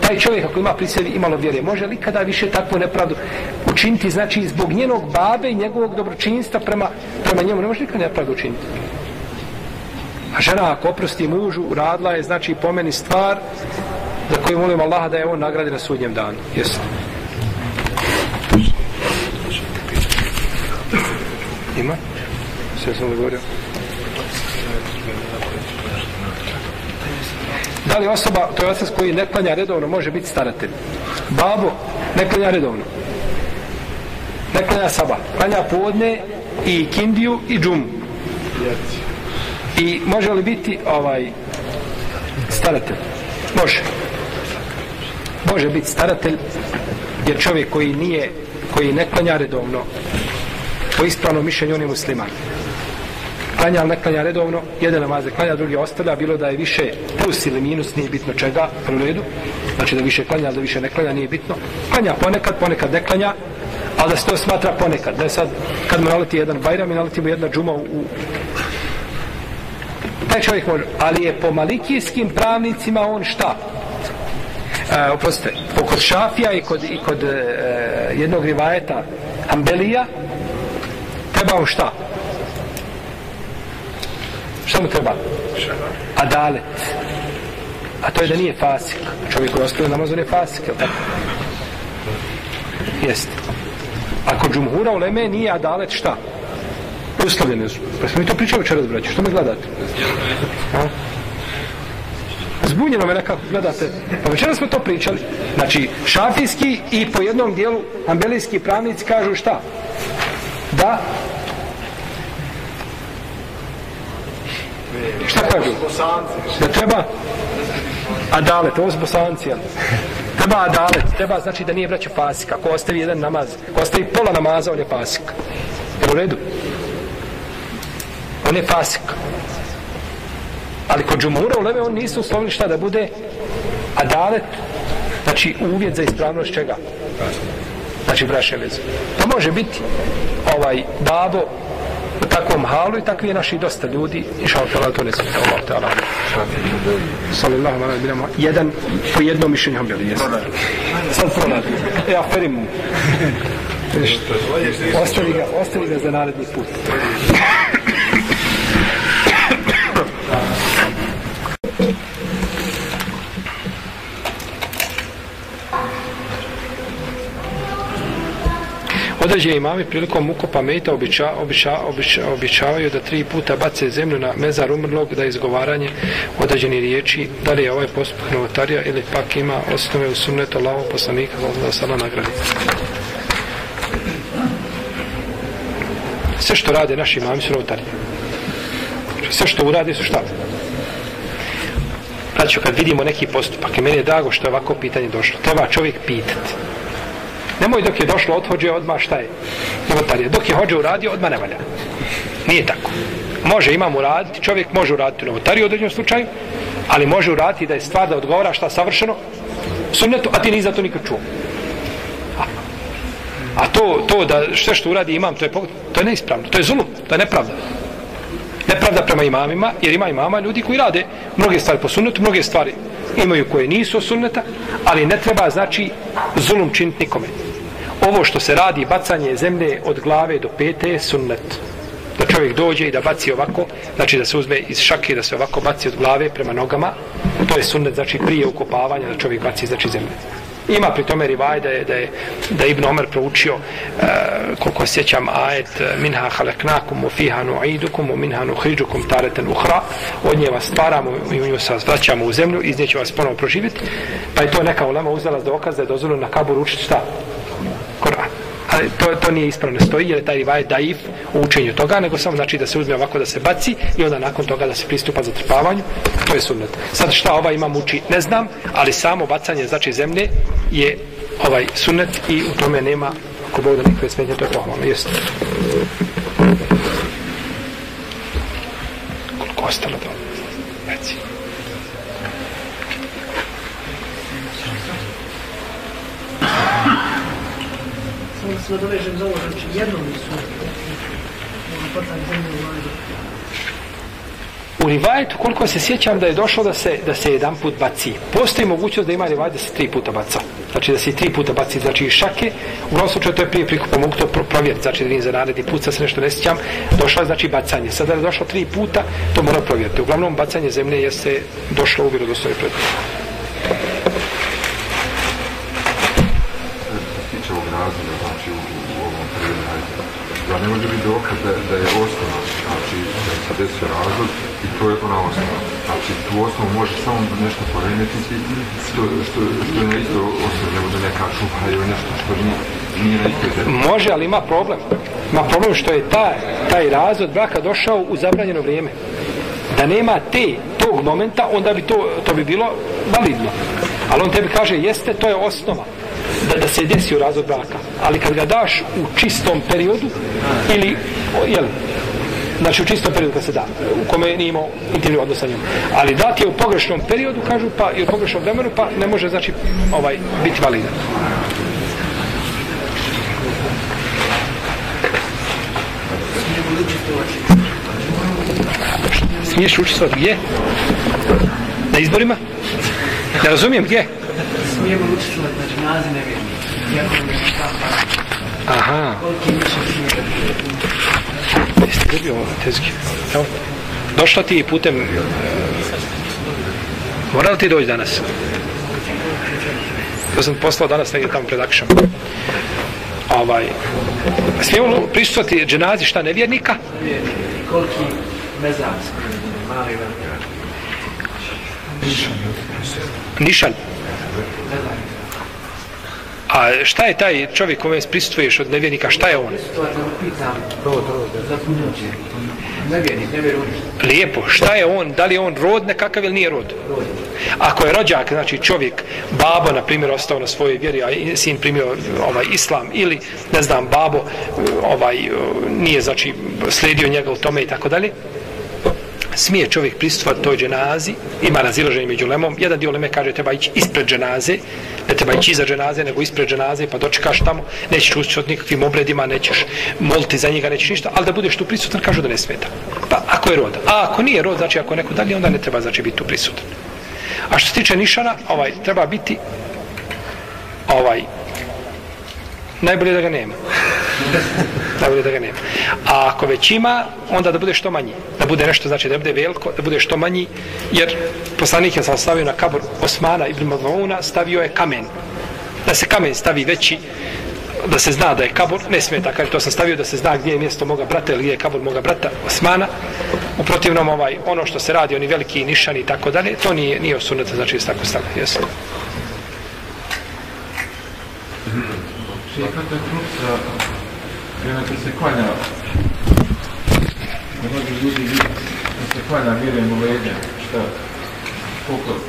Taj čovjek ako ima pri sebi imalo vjere može li kada više takvu nepravdu učiniti? Znači zbog njenog babe i njegovog dobročinstva prema, prema njemu ne može nikada nepravdu učiniti. A žena ako oprosti mužu uradila je znači pomeni stvar za koju molim Allaha da je on nagradi na sudnjem danu. Jesi Ima? Sve sam govorio. Da li osoba, to je osac koji ne klanja redovno, može biti staratelj? Babo, ne klanja redovno. Ne klanja saba. Klanja podne i kindiju i džumu. I može li biti ovaj staratelj? Može. Može biti staratelj jer čovjek koji nije koji ne klanja redovno po ispravnom mišljenju on je musliman. Klanja, ne klanja redovno, jedan namaze klanja, drugi ostavlja, bilo da je više plus ili minus, nije bitno čega, u redu, znači da više klanja, da više ne klanja, nije bitno. Klanja ponekad, ponekad ne klanja, ali da se to smatra ponekad. Ne sad, kad mu naleti jedan bajram i naleti mu jedna džuma u, u taj čovjek može, ali je po malikijskim pravnicima on šta? E, oprostite, kod šafija i kod, i kod e, jednog rivajeta Ambelija, treba mu šta? Šta mu treba? Adalet. A to je da nije fasik. Čovjek koji ostaje namaz, on je fasik, je tako? Jeste. Ako džumhura u Leme nije adalet, šta? Uslovljene su. Pa smo mi to pričali večeras, braći. Što me gledate? A? Zbunjeno me nekako gledate. Pa večeras smo to pričali. Znači, šafijski i po jednom dijelu ambelijski pravnici kažu šta? Da Šta kažu? Da treba adalet, ovo su bosanci, jel? Treba adalet, treba znači da nije braćo fasik. Ako ostavi jedan namaz, ako ostavi pola namaza, on je fasik. Je u redu? On je fasik. Ali kod džumura u leve on nisu uslovili šta da bude adalet, znači uvjet za ispravnost čega? Znači braše veze. To može biti ovaj babo u takvom halu i takvi je naši dosta ljudi. I šal tala to ne smeta Allah ta'ala. Sallallahu wa sallam jedan po jednom mišljenju ham bili jesu sad pronad e aferim mu ostavi ga ostavi ga za naredni put Određeni imami prilikom ukopa meta običa, običa, običa, običavaju da tri puta bace zemlju na mezar umrlog da izgovaranje određeni riječi, da li je ovaj postupak novotarija ili pak ima osnove u sunnetu Allahov poslanika da sada nagradi. Sve što rade naši imami su novotarije. Sve što urade su šta? Znači, kad vidimo neki postupak, i meni je drago što je ovako pitanje došlo, treba čovjek pitati. Nemoj dok je došlo od hođe, odmah šta je? novotarija. Dok je hođe uradio, odmah ne valja. Nije tako. Može, imam uraditi, čovjek može uraditi u novotariju u određenom slučaju, ali može uraditi da je stvar da odgovara šta savršeno sunnetu, a ti ni za to nikad čuo. A, a to, to da sve što uradi imam, to je, to je neispravno, to je zulum, to je nepravda. Nepravda prema imamima, jer ima imama ljudi koji rade mnoge stvari po sunnetu, mnoge stvari imaju koje nisu sunneta, ali ne treba znači zulum činiti nikome. Ovo što se radi, bacanje zemlje od glave do pete je sunnet. Da čovjek dođe i da baci ovako, znači da se uzme iz šake da se ovako baci od glave prema nogama, to je sunnet, znači prije ukopavanja da čovjek baci znači zemlje. Ima pri tome rivaj da je, da je, da je Ibn Omer proučio uh, koliko sjećam ajet e, minha halaknakum u fiha nu'idukum u minha nuhriđukum tareten uhra od nje vas stvaramo i u nju se vas vraćamo u zemlju iz nje će vas ponovo proživjeti pa je to neka ulema uzela za dokaz da je dozvoljeno na kabur učiti šta? Ali to, to nije ispravno stoji jer je taj rivajet daif u učenju toga nego samo znači da se uzme ovako da se baci i onda nakon toga da se pristupa za trpavanju to je sunnet sad šta ova ima uči ne znam ali samo bacanje znači zemlje je ovaj sunnet i u tome nema ako Bog da nikakve smetnje to je pohvalno jeste koliko ostalo to reci.
Da se nadovežem za ovo, znači jednom nisu ono, pa zemlje u.
U rivajetu, koliko se sjećam da je došlo da se, da se jedan put baci. Postoji mogućnost da ima rivajet da se tri puta baca. Znači da se tri puta baci, znači i šake. U ovom slučaju to je prije prikupa, mogu to provjeriti. Znači da nije za naredni put, sad se nešto ne sjećam. Došlo je znači bacanje. Sada je došlo tri puta, to mora provjeriti. Uglavnom, bacanje zemlje jeste došlo u vjerodostojnoj prednosti.
tiče ovog razloga, znači u, u ovom periodu, hajde, da ne može biti dokaz da, da je osnova, znači da se desio razlog i to je ona osnova. Znači tu osnovu može samo nešto poremetiti što, što, što je na istoj osnovi, ne bude neka šupa ili nešto što nije, nije na isto
Može, ali ima problem. Ima problem što je taj, taj razvod braka došao u zabranjeno vrijeme. Da nema te, tog momenta, onda bi to, to bi bilo validno. Ali on tebi kaže, jeste, to je osnova da, da se desi u razvod braka. Ali kad ga daš u čistom periodu, ili, jel, znači u čistom periodu kad se da, u kome nije imao intimni odnos sa njom. Ali dati je u pogrešnom periodu, kažu, pa i u pogrešnom vremenu, pa ne može, znači, ovaj, biti validan. Smiješ učestvovati gdje? Na izborima? Ne razumijem gdje?
Smijemo učestvovati na džinazi nevjernika. Iako mi je šta.
Aha.
Koliki više smije.
Jeste dobio ovo tezgi? Evo. Došla ti putem... Li ti doći danas? To sam poslao danas negdje tamo pred akšom. Ovaj, smijemo prisustvati dženazi šta nevjernika?
Koliki mezarski, mali velika.
Nišan. A šta je taj čovjek kome prisutuješ od nevjernika, šta je on? Lijepo, šta je on, da li je on rod nekakav ili nije rod? Ako je rođak, znači čovjek, babo, na primjer, ostao na svojoj vjeri, a sin primio ovaj islam, ili, ne znam, babo, ovaj, nije, znači, slijedio njega u tome i tako dalje, smije čovjek prisustvovati toj dženazi, ima razilaženje među lemom, jedan dio leme kaže treba ići ispred dženaze, ne treba ići iza dženaze, nego ispred dženaze, pa dočekaš tamo, nećeš učestvovati nikakvim obredima, nećeš moliti za njega, nećeš ništa, ali da budeš tu prisutan, kažu da ne smeta. Pa ako je rod, a ako nije rod, znači ako je neko dalje, onda ne treba znači biti tu prisutan. A što se tiče nišana, ovaj, treba biti ovaj, najbolje da ga nema najbolje da ga nema. A ako već ima, onda da bude što manji. Da bude nešto, znači da bude veliko, da bude što manji, jer poslanik je sam stavio na kabor Osmana ibn Magvauna, stavio je kamen. Da se kamen stavi veći, da se zna da je kabur, ne smeta, kaže, to sam stavio da se zna gdje je mjesto moga brata ili gdje je kabur moga brata Osmana. U protivnom, ovaj, ono što se radi, oni veliki nišani i tako dalje, to nije, nije osunata, znači je tako stavio, jesu.
Čekate kada je krupca, kad se klanja, ne može ljudi vidjeti, kad se klanja vjerujem u leđe, šta, koliko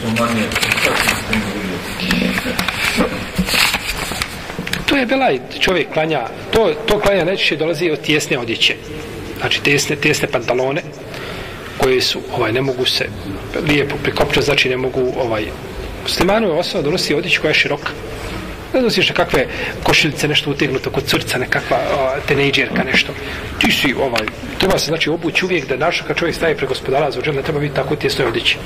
su manje, šta se s tim vidjeti?
To je belaj, čovjek klanja, to, to klanja najčešće dolazi od tjesne odjeće. Znači tjesne, tjesne pantalone koje su, ovaj, ne mogu se lijepo prikopčati, znači ne mogu, ovaj, muslimanu je osoba donosi odjeću koja je široka. Ne nosiš nekakve košiljice, nešto utegnuto kod curca, nekakva tenejdžerka, nešto. Ti si, ovaj, treba se znači obući uvijek da naša kad čovjek staje pre gospodara za ne treba biti tako tjesno odjeći.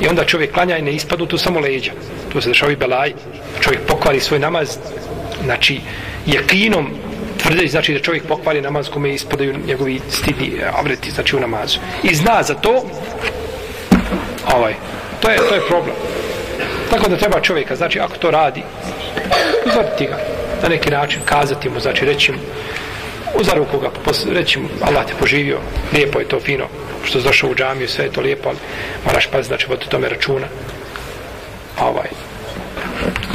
I onda čovjek klanja i ne ispadu tu samo leđa. Tu se dešava i belaj, čovjek pokvari svoj namaz, znači jekinom tvrde znači da čovjek pokvari namaz kome ispadaju njegovi stidni e, avreti znači u namazu i zna za to ovaj to je to je problem tako da treba čovjeka znači ako to radi uzvrti ga na neki način kazati mu znači reći mu uzar ruku ga reći mu Allah te poživio lijepo je to fino što si došao u džamiju sve je to lijepo ali moraš paziti znači vodi tome računa ovaj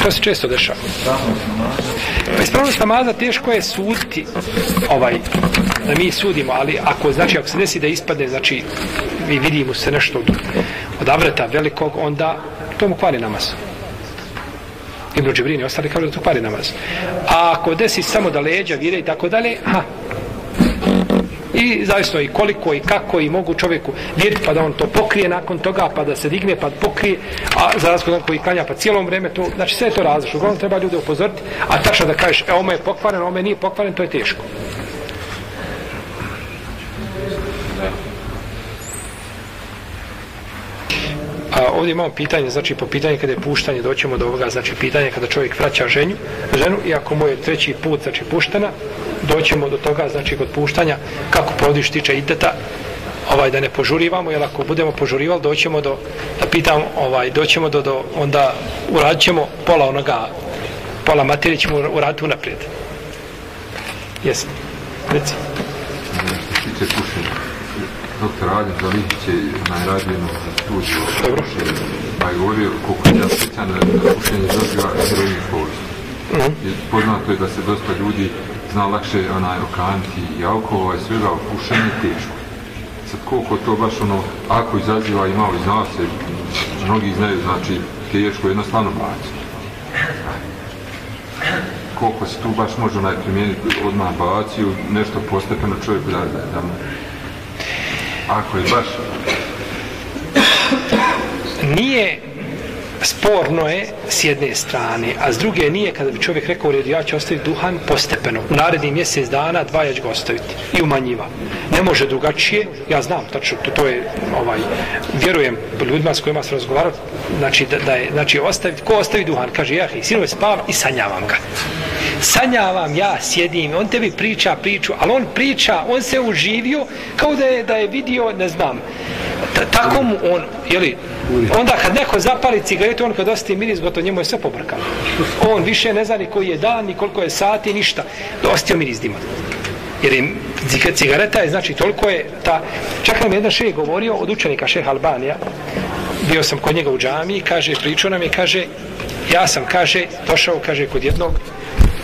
To se često dešava. Pa ispravnost namaza teško je suditi ovaj, da mi sudimo, ali ako, znači, ako se desi da ispadne, znači, mi vidimo se nešto od, od avreta velikog, onda to mu kvari namaz. Ibn Džibrini ostali kažu da to pari namaz. A ako desi samo da leđa vire i tako dalje, ha, i zavisno i koliko i kako i mogu čovjeku vidjeti pa da on to pokrije nakon toga pa da se digne pa pokrije a za razliku koji klanja pa cijelom vreme to znači sve je to različno. Uglavnom treba ljude upozoriti a tačno da kažeš e ovo je pokvaren ovo nije pokvaren to je teško. A ovdje imamo pitanje, znači po pitanju kada je puštanje, doćemo do ovoga, znači pitanje kada čovjek vraća ženju, ženu, i ako mu je treći put, znači puštena, doćemo do toga, znači kod puštanja, kako provodiš tiče ideta, ovaj, da ne požurivamo, jer ako budemo požurivali, doćemo do, da pitam, ovaj, doćemo do, do onda uradit ćemo pola onoga, pola materije ćemo uraditi unaprijed. Jesam. Reci.
Što se pušenja, doktor Adem Zalihić je najradio jednu studiju o pušenju, pa je govorio koliko je specijalno da pušenje dobiva heroin povijest. Mm -hmm. Poznato je da se dosta ljudi zna lakše onaj okanti i alkohola i svega, ali pušenje je teško. Sad koliko to baš ono, ako izaziva i malo i zna se, mnogi znaju, znači teško jednostavno baci. Koliko se tu baš može onaj primijeniti odmah baciju, nešto postepeno čovjeku da, da, da ako je baš
nije sporno je s jedne strane, a s druge nije kada bi čovjek rekao redu, ja ću ostaviti duhan postepeno. U naredni mjesec dana dva ja ću ga ostaviti i umanjiva. Ne može drugačije, ja znam, tačno, to, to je, ovaj, vjerujem ljudima s kojima se razgovarao, znači, da, da je, znači, ostaviti, ko ostavi duhan? Kaže, ja, sinove, spavam i sanjavam ga. Sanjavam, ja sjedim, on tebi priča priču, ali on priča, on se uživio kao da je, da je vidio, ne znam, tako mu on, jeli, onda kad neko zapali cigaretu, on kad ostaje miris, gotovo njemu je sve pobrkano. On više ne zna ni koji je dan, ni koliko je sati, ništa. Ostio miris dima. Jer je cigareta je, znači, toliko je ta... Čak nam jedan šeh govorio od učenika šeha Albanija, bio sam kod njega u džami, kaže, pričao nam je, kaže, ja sam, kaže, došao, kaže, kod jednog,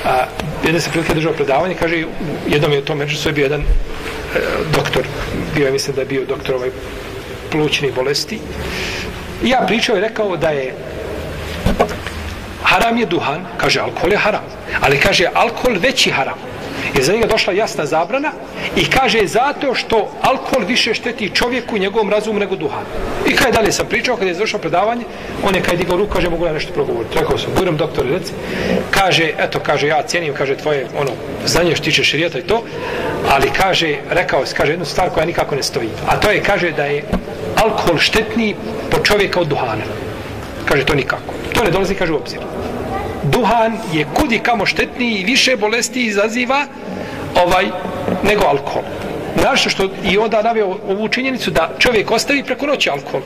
a, jedne se prilike držao predavanje, kaže, jednom je u tom međusu je bio jedan e, doktor, bio je, mislim da je bio doktor ovaj plućni bolesti. I ja pričao i rekao da je haram je duhan, kaže alkohol je haram, ali kaže alkohol veći haram. Jer za njega došla jasna zabrana i kaže zato što alkohol više šteti čovjeku i njegovom razumu nego duhan. I kada dalje sam pričao, kada je završao predavanje, on je kada je digao ruku, kaže mogu ja nešto progovoriti. Rekao sam, budem doktor, reci. Kaže, eto, kaže, ja cijenim, kaže, tvoje ono, znanje što tiče širijeta i to, ali kaže, rekao se, kaže jednu stvar koja nikako ne stoji. A to je, kaže, da je alkohol štetniji po čovjeka od duhana. Kaže, to nikako. To ne dolazi, kaže, u obzir duhan je kudi kamo štetniji i više bolesti izaziva ovaj nego alkohol. Znaš što i onda naveo ovu činjenicu da čovjek ostavi preko noći alkohol.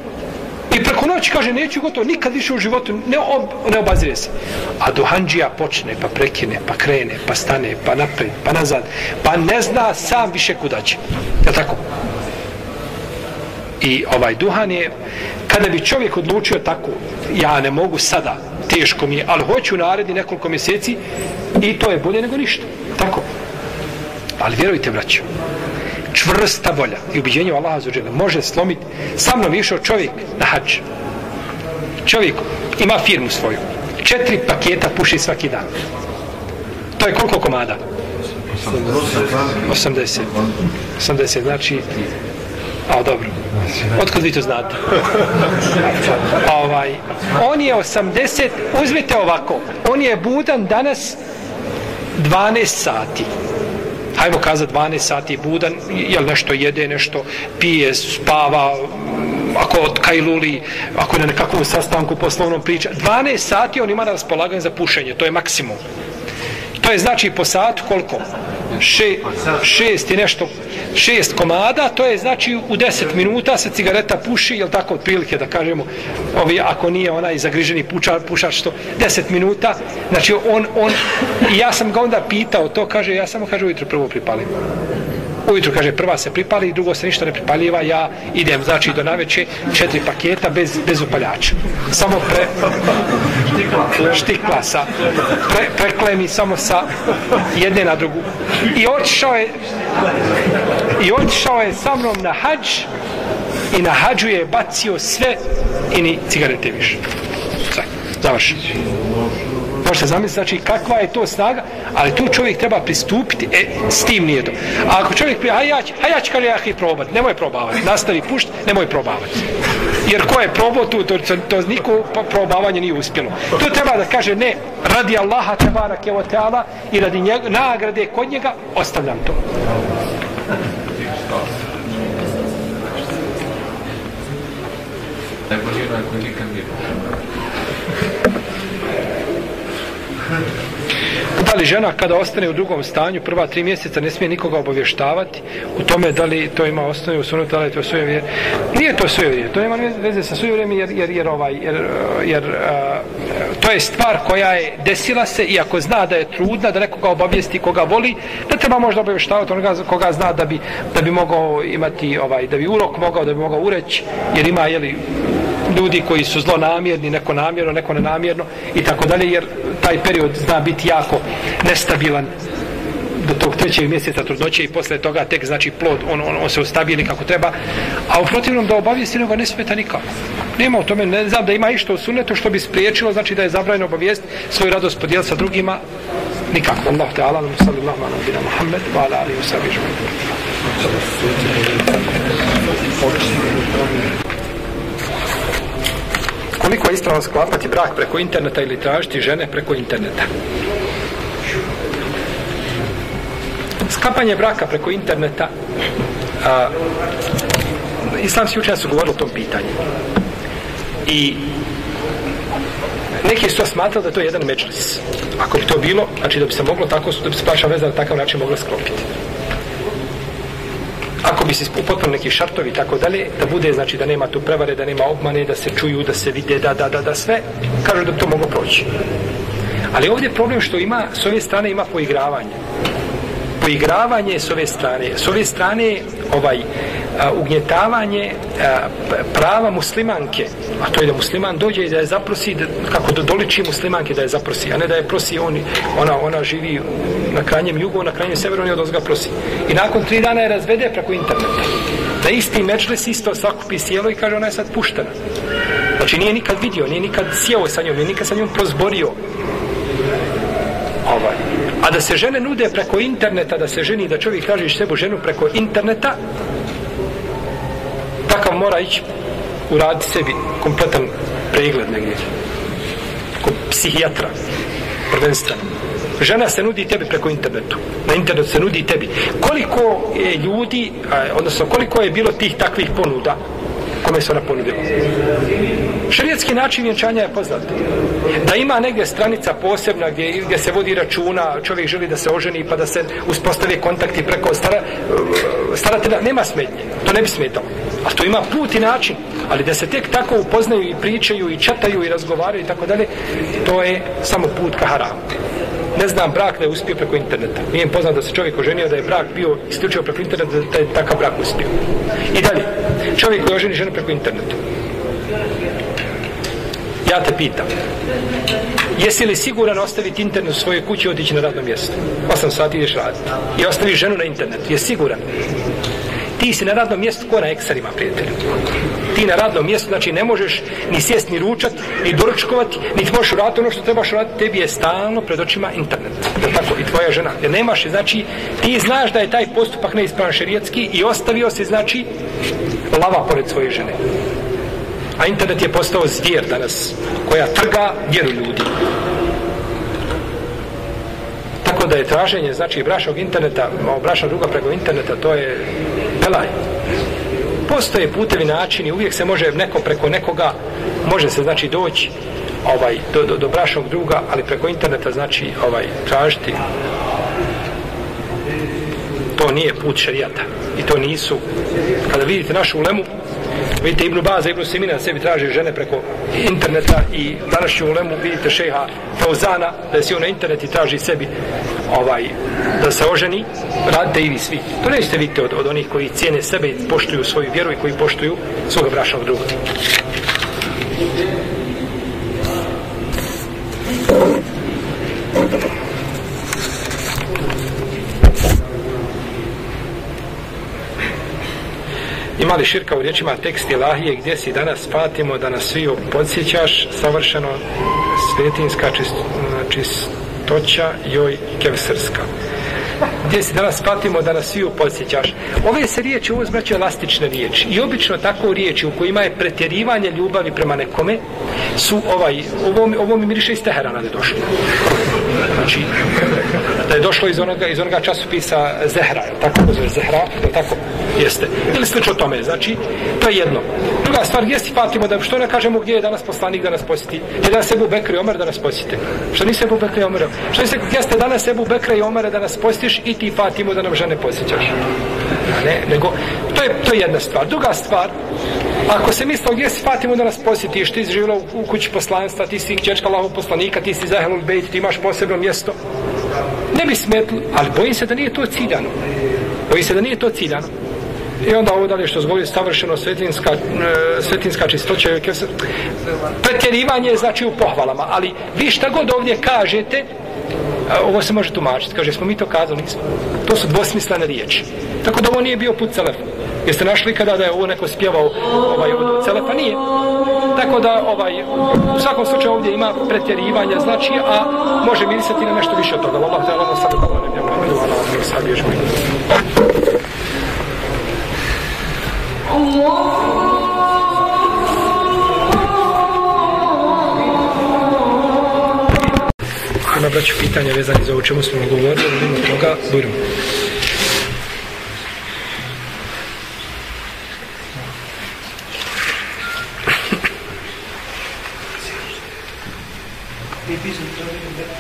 I preko noći kaže, neću gotovo, nikad više u životu, ne, ob, ne obazire se. A duhanđija počne, pa prekine, pa krene, pa stane, pa napred, pa nazad, pa ne zna sam više kuda će. Je tako? I ovaj duhan je, kada bi čovjek odlučio tako, ja ne mogu sada, teško mi je, ali hoću naredi nekoliko mjeseci i to je bolje nego ništa. Tako. Ali vjerujte, braću, čvrsta volja i ubiđenje u Allaha zađele može slomiti sa mnom išao čovjek na hađ. Čovjek ima firmu svoju. Četiri paketa puši svaki dan. To je koliko komada? 80. 80, znači... A, dobro. Otkud vi to znate? ovaj, on je 80, uzmite ovako, on je budan danas 12 sati hajmo kazati 12 sati budan, jel nešto jede, nešto pije, spava, ako od Kajluli, ako je na nekakvom sastanku poslovnom priča, 12 sati on ima na raspolaganju za pušenje, to je maksimum. To je znači po sat koliko? Še, šest i nešto, šest komada, to je znači u deset minuta se cigareta puši, jel tako otprilike da kažemo, ovi, ako nije onaj zagriženi pučar, pušač, to deset minuta, znači on, on, ja sam ga onda pitao to, kaže, ja samo kaže ujutro prvo pripalim ujutru kaže prva se pripali drugo se ništa ne pripaljiva ja idem znači do naveče četiri paketa bez, bez upaljača. Samo pre štikla sa pre, preklemi samo sa jedne na drugu. I otišao je i otišao je sa mnom na hađ i na hađu je bacio sve i ni cigarete više. Sve, završi Možete zamisliti, znači, kakva je to snaga, ali tu čovjek treba pristupiti, e, s tim nije to. A ako čovjek prije, a ja, a ja ću kada ja probati, nemoj probavati, nastavi pušt, nemoj probavati. Jer ko je probao tu, to, to, to niko probavanje nije uspjelo. Tu treba da kaže, ne, radi Allaha tebara kevo teala i radi njega, nagrade kod njega, ostavljam to.
Najbolje je onaj koji nikad nije
Da li žena kada ostane u drugom stanju prva tri mjeseca ne smije nikoga obavještavati u tome da li to ima osnovu u sunetu, da li to svoje vrijeme. Nije to svoje vrijeme, to ima veze sa svoje vrijeme jer, jer, jer, ovaj, jer, jer a, to je stvar koja je desila se i ako zna da je trudna, da nekoga obavijesti koga voli, ne treba možda obavještavati onoga koga zna da bi, da bi mogao imati, ovaj, da bi urok mogao, da bi mogao ureći, jer ima, jeli, ljudi koji su zlonamjerni, neko namjerno, neko nenamjerno i tako dalje, jer taj period zna biti jako nestabilan do tog trećeg mjeseca trudnoće i posle toga tek znači plod, on, on, on se ustabili kako treba, a u protivnom da obavijesti nego ne smeta nikako. Nema u tome, ne znam da ima išto u sunetu što bi spriječilo, znači da je zabranjeno obavijest svoju radost podijeliti sa drugima, nikako. Allah te ala, sallallahu ala nabina Muhammed, wa ala alihi wa koliko je ispravno sklapati brak preko interneta ili tražiti žene preko interneta? Sklapanje braka preko interneta a, islamski učenja su govorili o tom pitanju. I neki su to smatrali da to je jedan međlis ako bi to bilo, znači da bi se moglo tako, da bi se paša veza na takav način mogla sklopiti ako bi se upotpuno neki šartovi tako dalje, da bude, znači da nema tu prevare, da nema obmane, da se čuju, da se vide, da, da, da, da sve, kažu da bi to moglo proći. Ali ovdje je problem što ima, s ove strane ima poigravanje. Poigravanje s ove strane. S ove strane ovaj, a, ugnjetavanje a, prava muslimanke, a to je da musliman dođe i da je zaprosi, da, kako da doliči muslimanke da je zaprosi, a ne da je prosi on, ona, ona živi na krajnjem jugu, na krajnjem severu, on je od prosi. I nakon tri dana je razvede preko interneta. Da isti mečlis isto sakupi sjelo i kaže ona je sad puštena. Znači nije nikad vidio, nije nikad sjeo sa njom, nije nikad sa njom prozborio. Ovaj. A da se žene nude preko interneta, da se ženi, da čovjek traži sebu ženu preko interneta, takav mora ići uraditi sebi kompletan pregled negdje. Kod psihijatra, prvenstveno. Žena se nudi tebi preko internetu. Na internetu se nudi tebi. Koliko je ljudi, odnosno koliko je bilo tih takvih ponuda, kome se ona ponudila? Šarijetski način vjenčanja je poznat. Da ima negdje stranica posebna gdje, gdje se vodi računa, čovjek želi da se oženi pa da se uspostave kontakti preko stara, staratelja, nema smetnje. To ne bi smetalo. A to ima put i način. Ali da se tek tako upoznaju i pričaju i čataju i razgovaraju i tako dalje, to je samo put ka haramu ne znam, brak ne uspio preko interneta. Nije im poznat da se čovjek oženio da je brak bio isključio preko interneta, da je takav brak uspio. I dalje, čovjek koji oženi ženu preko interneta. Ja te pitam, jesi li siguran ostaviti internet u svojoj kući i otići na radno mjesto? 8 sati ideš raditi. I ostaviš ženu na internetu. Jesi siguran? Ti si na radnom mjestu ko na eksarima, prijatelju. Ti na radnom mjestu, znači ne možeš ni sjest, ni ručat, ni doručkovati, ni možeš uraditi ono što trebaš uraditi, tebi je stalno pred očima internet. Je tako? I tvoja žena. Jer nemaš, znači, ti znaš da je taj postupak neispravan šerijetski i ostavio se, znači, lava pored svoje žene. A internet je postao zvijer danas, koja trga vjeru ljudi. Tako da je traženje, znači, brašnog interneta, brašna druga preko interneta, to je pelaj. Postoje putevi načini, uvijek se može neko preko nekoga, može se, znači, doći ovaj, do, do, do brašnog druga, ali preko interneta, znači, ovaj, tražiti to nije put šerijata i to nisu kada vidite našu ulemu vidite Ibnu Baza, Ibnu Simina sebi traže žene preko interneta i današnju ulemu vidite šeha Fauzana da je na internet i traži sebi ovaj, da se oženi radite i vi svi. To nećete vidite od, od onih koji cijene sebe i poštuju svoju vjeru i koji poštuju svoga brašnog druga imali širka u riječima tekst Ilahije gdje si danas patimo da nas svi podsjećaš savršeno svetinska čist, čistoća joj kevsrska gdje si danas patimo da nas svi podsjećaš? Ove se riječi ovo znači elastične riječi. I obično tako riječi u kojima je pretjerivanje ljubavi prema nekome su ovaj ovo, ovo mi miriše iz Teherana da je došlo. Znači da je došlo iz onoga, iz onoga časopisa Zehra, je tako zove Zehra, je tako? Jeste. Ili slično tome, znači, to je jedno. Druga stvar, gdje si patimo, da što ne kažemo gdje je danas poslanik da nas posjeti? Je danas Ebu Bekri Omer da nas posjeti? Što nisi Ebu Bekri Omer? Što nisi gdje ste danas Ebu Bekri Omer da nas posjetiš i ti patimo da nam žene posjećaš? Ne, nego, to je, to je jedna stvar. Druga stvar, ako se mislo gdje si patimo da nas posjetiš, ti si živjela u, u kući poslanstva, ti si čečka Allahov poslanika, ti si Zahelul Bejt, ti imaš posebno mjesto, ne bi smetlo, ali bojim se da nije to ciljano. Bojim se da nije to ciljano. I onda ovo dalje što zgovori savršeno svetinska, e, svetinska čistoća, pretjerivanje znači u pohvalama, ali vi šta god ovdje kažete, e, ovo se može tumačiti. Kaže, smo mi to kazali, nismo. To su dvosmislene riječi. Tako da ovo nije bio put Celefa. Jeste našli kada da je ovo neko spjevao ovaj, od Celefa? Nije. Tako da ovaj, u svakom slučaju ovdje ima pretjerivanja, znači, a može mirisati na nešto više od toga. Allah te Allah sada da ne bih Muhammedu, Allah te sad još Ima braću pitanja vezani za ovo čemu smo govorili, mimo toga, budemo.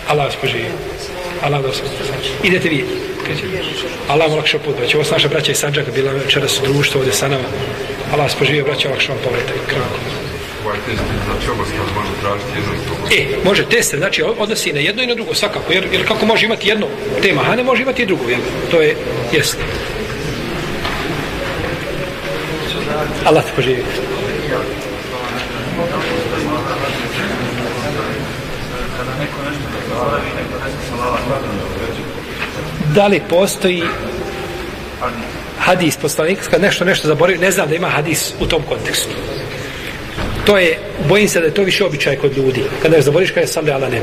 Allah vas poživi. Allah vas poživi. Idete vi. Allah vam lakše put. Ovo su naša braća iz Sanđaka, bila večeras u društvu ovdje sa nama. Allah vas poživi, braća, lakše vam povjetaj. Kranko.
Ovaj test, znači.
E, može test, znači odnosi na jedno i na drugo, svakako. Jer, jer kako može imati jedno tema, a ne može imati i drugo, jel? To je, jest. Allah te poživi da li postoji hadis poslanik kad nešto nešto zaboravi ne znam da ima hadis u tom kontekstu. To je bojim se da je to više običaj kod ljudi. Kada zaboriš kada je sam da ne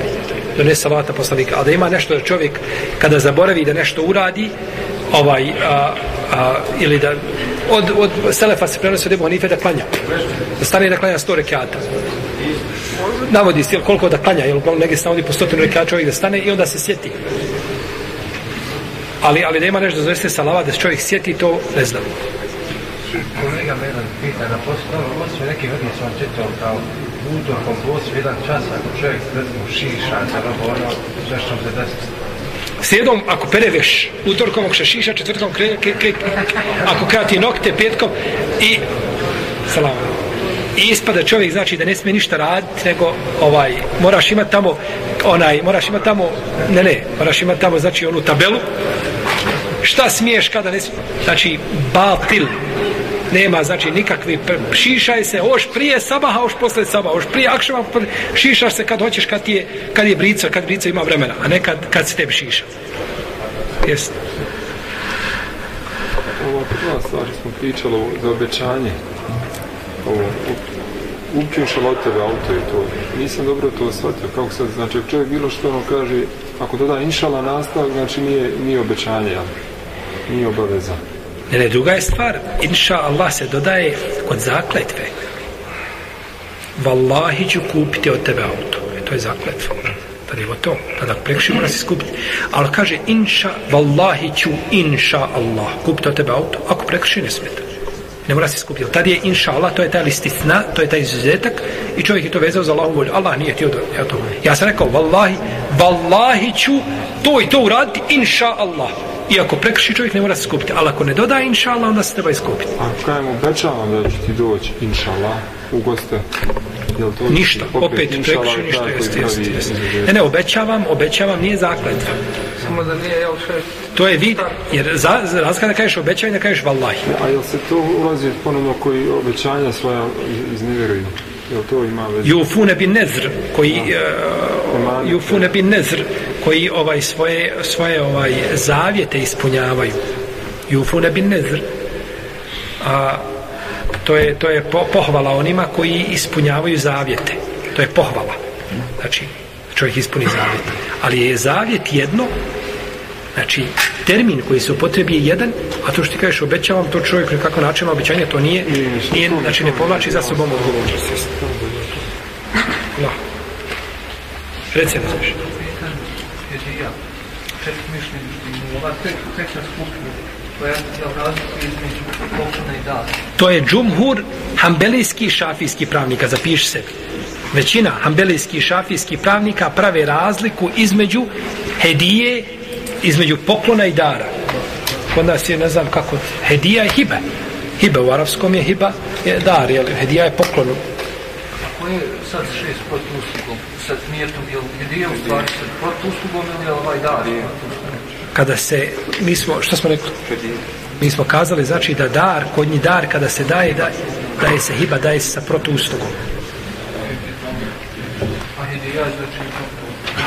donese salata poslanika. Ali da ima nešto da čovjek kada zaboravi da nešto uradi ovaj a, a, ili da od, od Selefa se prenosi od Ebu Hanife da klanja. Da stane da klanja sto rekiata. Navodi stil koliko da klanja jer uglavnom negdje se navodi po stotinu rekiata čovjek da stane i onda se sjeti ali, ali da ima nešto da zove se salava da se čovjek sjeti to ne znam
kolega me jedan pita na posto ovo su neki odnos on čitao kao utorkom poslije jedan čas, ako čovjek recimo šiša, da ono, nešto se desiti.
Sjedom, ako pereveš, utorkom, ako šiša, četvrtkom, kre, kre, kre, ako krati nokte, petkom i salam. I ispada čovjek, znači da ne smije ništa raditi, nego ovaj, moraš imati tamo, onaj, moraš imati tamo, ne, ne, moraš imati tamo, znači onu tabelu, šta smiješ kada ne smiješ, znači, batil, nema znači nikakvi šišaj se oš prije sabaha oš posle sabaha oš prije akšama šišaš se kad hoćeš kad je kad je brica kad brica ima vremena a ne kad, kad se tebi šiša. Jest.
Ova prva stvar smo pričali za obećanje ovo od tebe auto i to. Nisam dobro to shvatio. Kako sad, znači, čovjek bilo što ono kaže, ako doda inšala nastavak, znači nije, nije obećanje, ali Nije obaveza.
Ne, ne, druga je stvar, inša Allah se dodaje kod zakletve. Wallahi ću kupiti od tebe auto. E, to je zakletva. Tad je to. Tada prekšimo da se skupiti. Ali kaže, inša, wallahi ću, inša Allah, kupiti od tebe auto. Ako prekši, ne smeta. Ne mora se skupljati. Tad je inša Allah, to je taj listisna, to je taj izuzetak i čovjek je to vezao za Allahu volju. Allah nije htio da to. Ja sam rekao, wallahi, wallahi ću to i to uraditi, inša Allah. Iako prekrši čovjek ne mora se skupiti. Ali ako ne doda inša Allah, onda se treba iskupiti.
A kajem obećavam da će ti doći inša Allah u goste. Jel to
ništa, opet prekrši ništa. Jeste, jeste, jeste. Ne, ne, obećavam, obećavam, nije zakletva.
Samo da nije, jel še...
To je vid, jer za, za razlika da kažeš obećavanje, da kažeš vallahi.
A jel se to ulazi ponovno koji obećanja svoja izneveruju? Jel to ima veze?
Jufune bin nezr, koji uh, Jufune bin nezr, koji ovaj svoje svoje ovaj zavjete ispunjavaju. Jufune bin nezr. A to je to je po, pohvala onima koji ispunjavaju zavjete. To je pohvala. Znači čovjek ispuni zavjet. Ali je zavjet jedno Znači, termin koji se upotrebi je jedan, a to što ti kažeš obećavam, to čovjek nekako načinno obećanje, to nije, nije znači ne povlači za sobom odgovornost. No. Reci nam znaš. To je džumhur hambelijski šafijski pravnika, zapiši se. Većina hambelijskih i šafijskih pravnika prave razliku između hedije između poklona i dara. Kod nas je, ne znam kako, hedija je hiba. Hiba u arapskom je hiba, je dar, jel, hedija je poklon.
Ako je sad šest pod uslugom, sad smijetom, jel hedija u stvari sad pod uslugom ili je ovaj dar?
Kada se, mi smo, što smo rekli? Mi smo kazali, znači da dar, kod njih dar, kada se daje, da, daje se hiba, daje se sa protuuslugom.
A hedija znači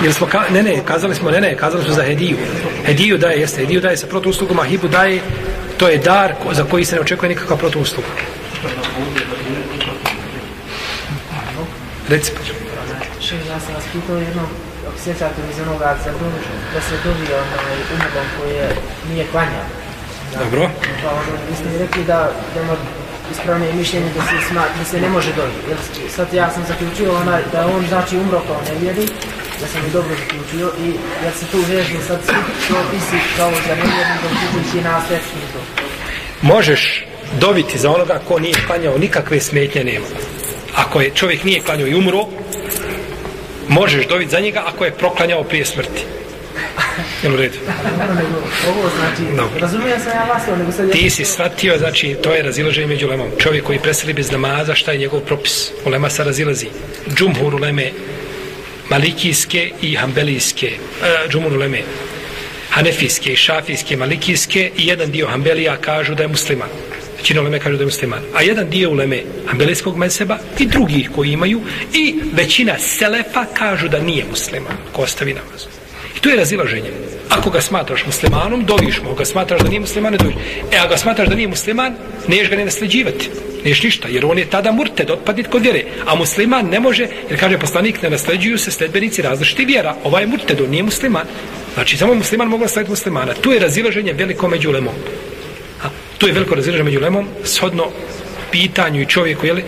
Jel smo ka, ne, ne, kazali smo, ne, ne, kazali smo za hediju. Hediju daje, jeste, hediju daje sa protuuslugom, a hibu daje, to je dar ko, za koji se ne očekuje nikakva protuusluga. Reci pa.
Še, ja sam vas pitao jednom, ako sjećate iz onoga za dobi, da se dobi onaj umogom koji je, nije klanjao.
Dobro.
Pa ono, vi ste mi rekli da, da ima ispravne mišljenje da se, sma, da se ne može dobiti. Sad ja sam zaključio onaj, da on znači umro kao nevjeri, da sam i dobro zaključio i ja se tu vežu sad svi propisi kao za nevjerni da uključujući nasljedstvo to.
Možeš dobiti za onoga ko nije klanjao nikakve smetnje nema. Ako je čovjek nije klanjao i umro, možeš dobiti za njega ako je proklanjao prije smrti. Jel u redu?
Ovo znači, no. razumijem sam ja vas, nego sad...
Ti si shvatio, znači, to je razilaženje među lemom. Čovjek koji preseli bez namaza, šta je njegov propis? Ulema se razilazi. Džumhur uleme malikijske i hambelijske, uh, e, džumuruleme, hanefijske i šafijske, malikijske i jedan dio hambelija kažu da je musliman. Većina uleme kažu da je musliman. A jedan dio uleme hambelijskog meseba i drugih koji imaju i većina selefa kažu da nije musliman ko ostavi namaz. I to je razilaženje. Ako ga smatraš muslimanom, doviš mu. Ako ga smatraš da nije musliman, ne doviš. E, ako ga smatraš da nije musliman, neš ga ne nasleđivati. Neš ništa, jer on je tada murted, otpadit kod vjere. A musliman ne može, jer kaže poslanik, ne nasleđuju se sledbenici različiti vjera. Ovaj je murted, on nije musliman. Znači, samo musliman mogu naslediti muslimana. Tu je razilaženje veliko među lemom. A, tu je veliko razilaženje među lemom, shodno pitanju i čovjeku, jeli,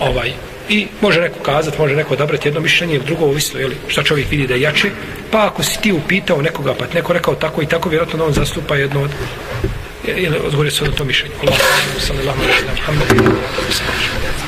ovaj, i može neko kazati, može neko odabrati jedno mišljenje ili drugo, ovisno, jeli, šta čovjek vidi da je jače, pa ako si ti upitao nekoga, pa neko rekao tako i tako, vjerojatno da on zastupa jedno od, ili odgovorio se na to mišljenje. Allah, sallallahu alaihi wa sallam,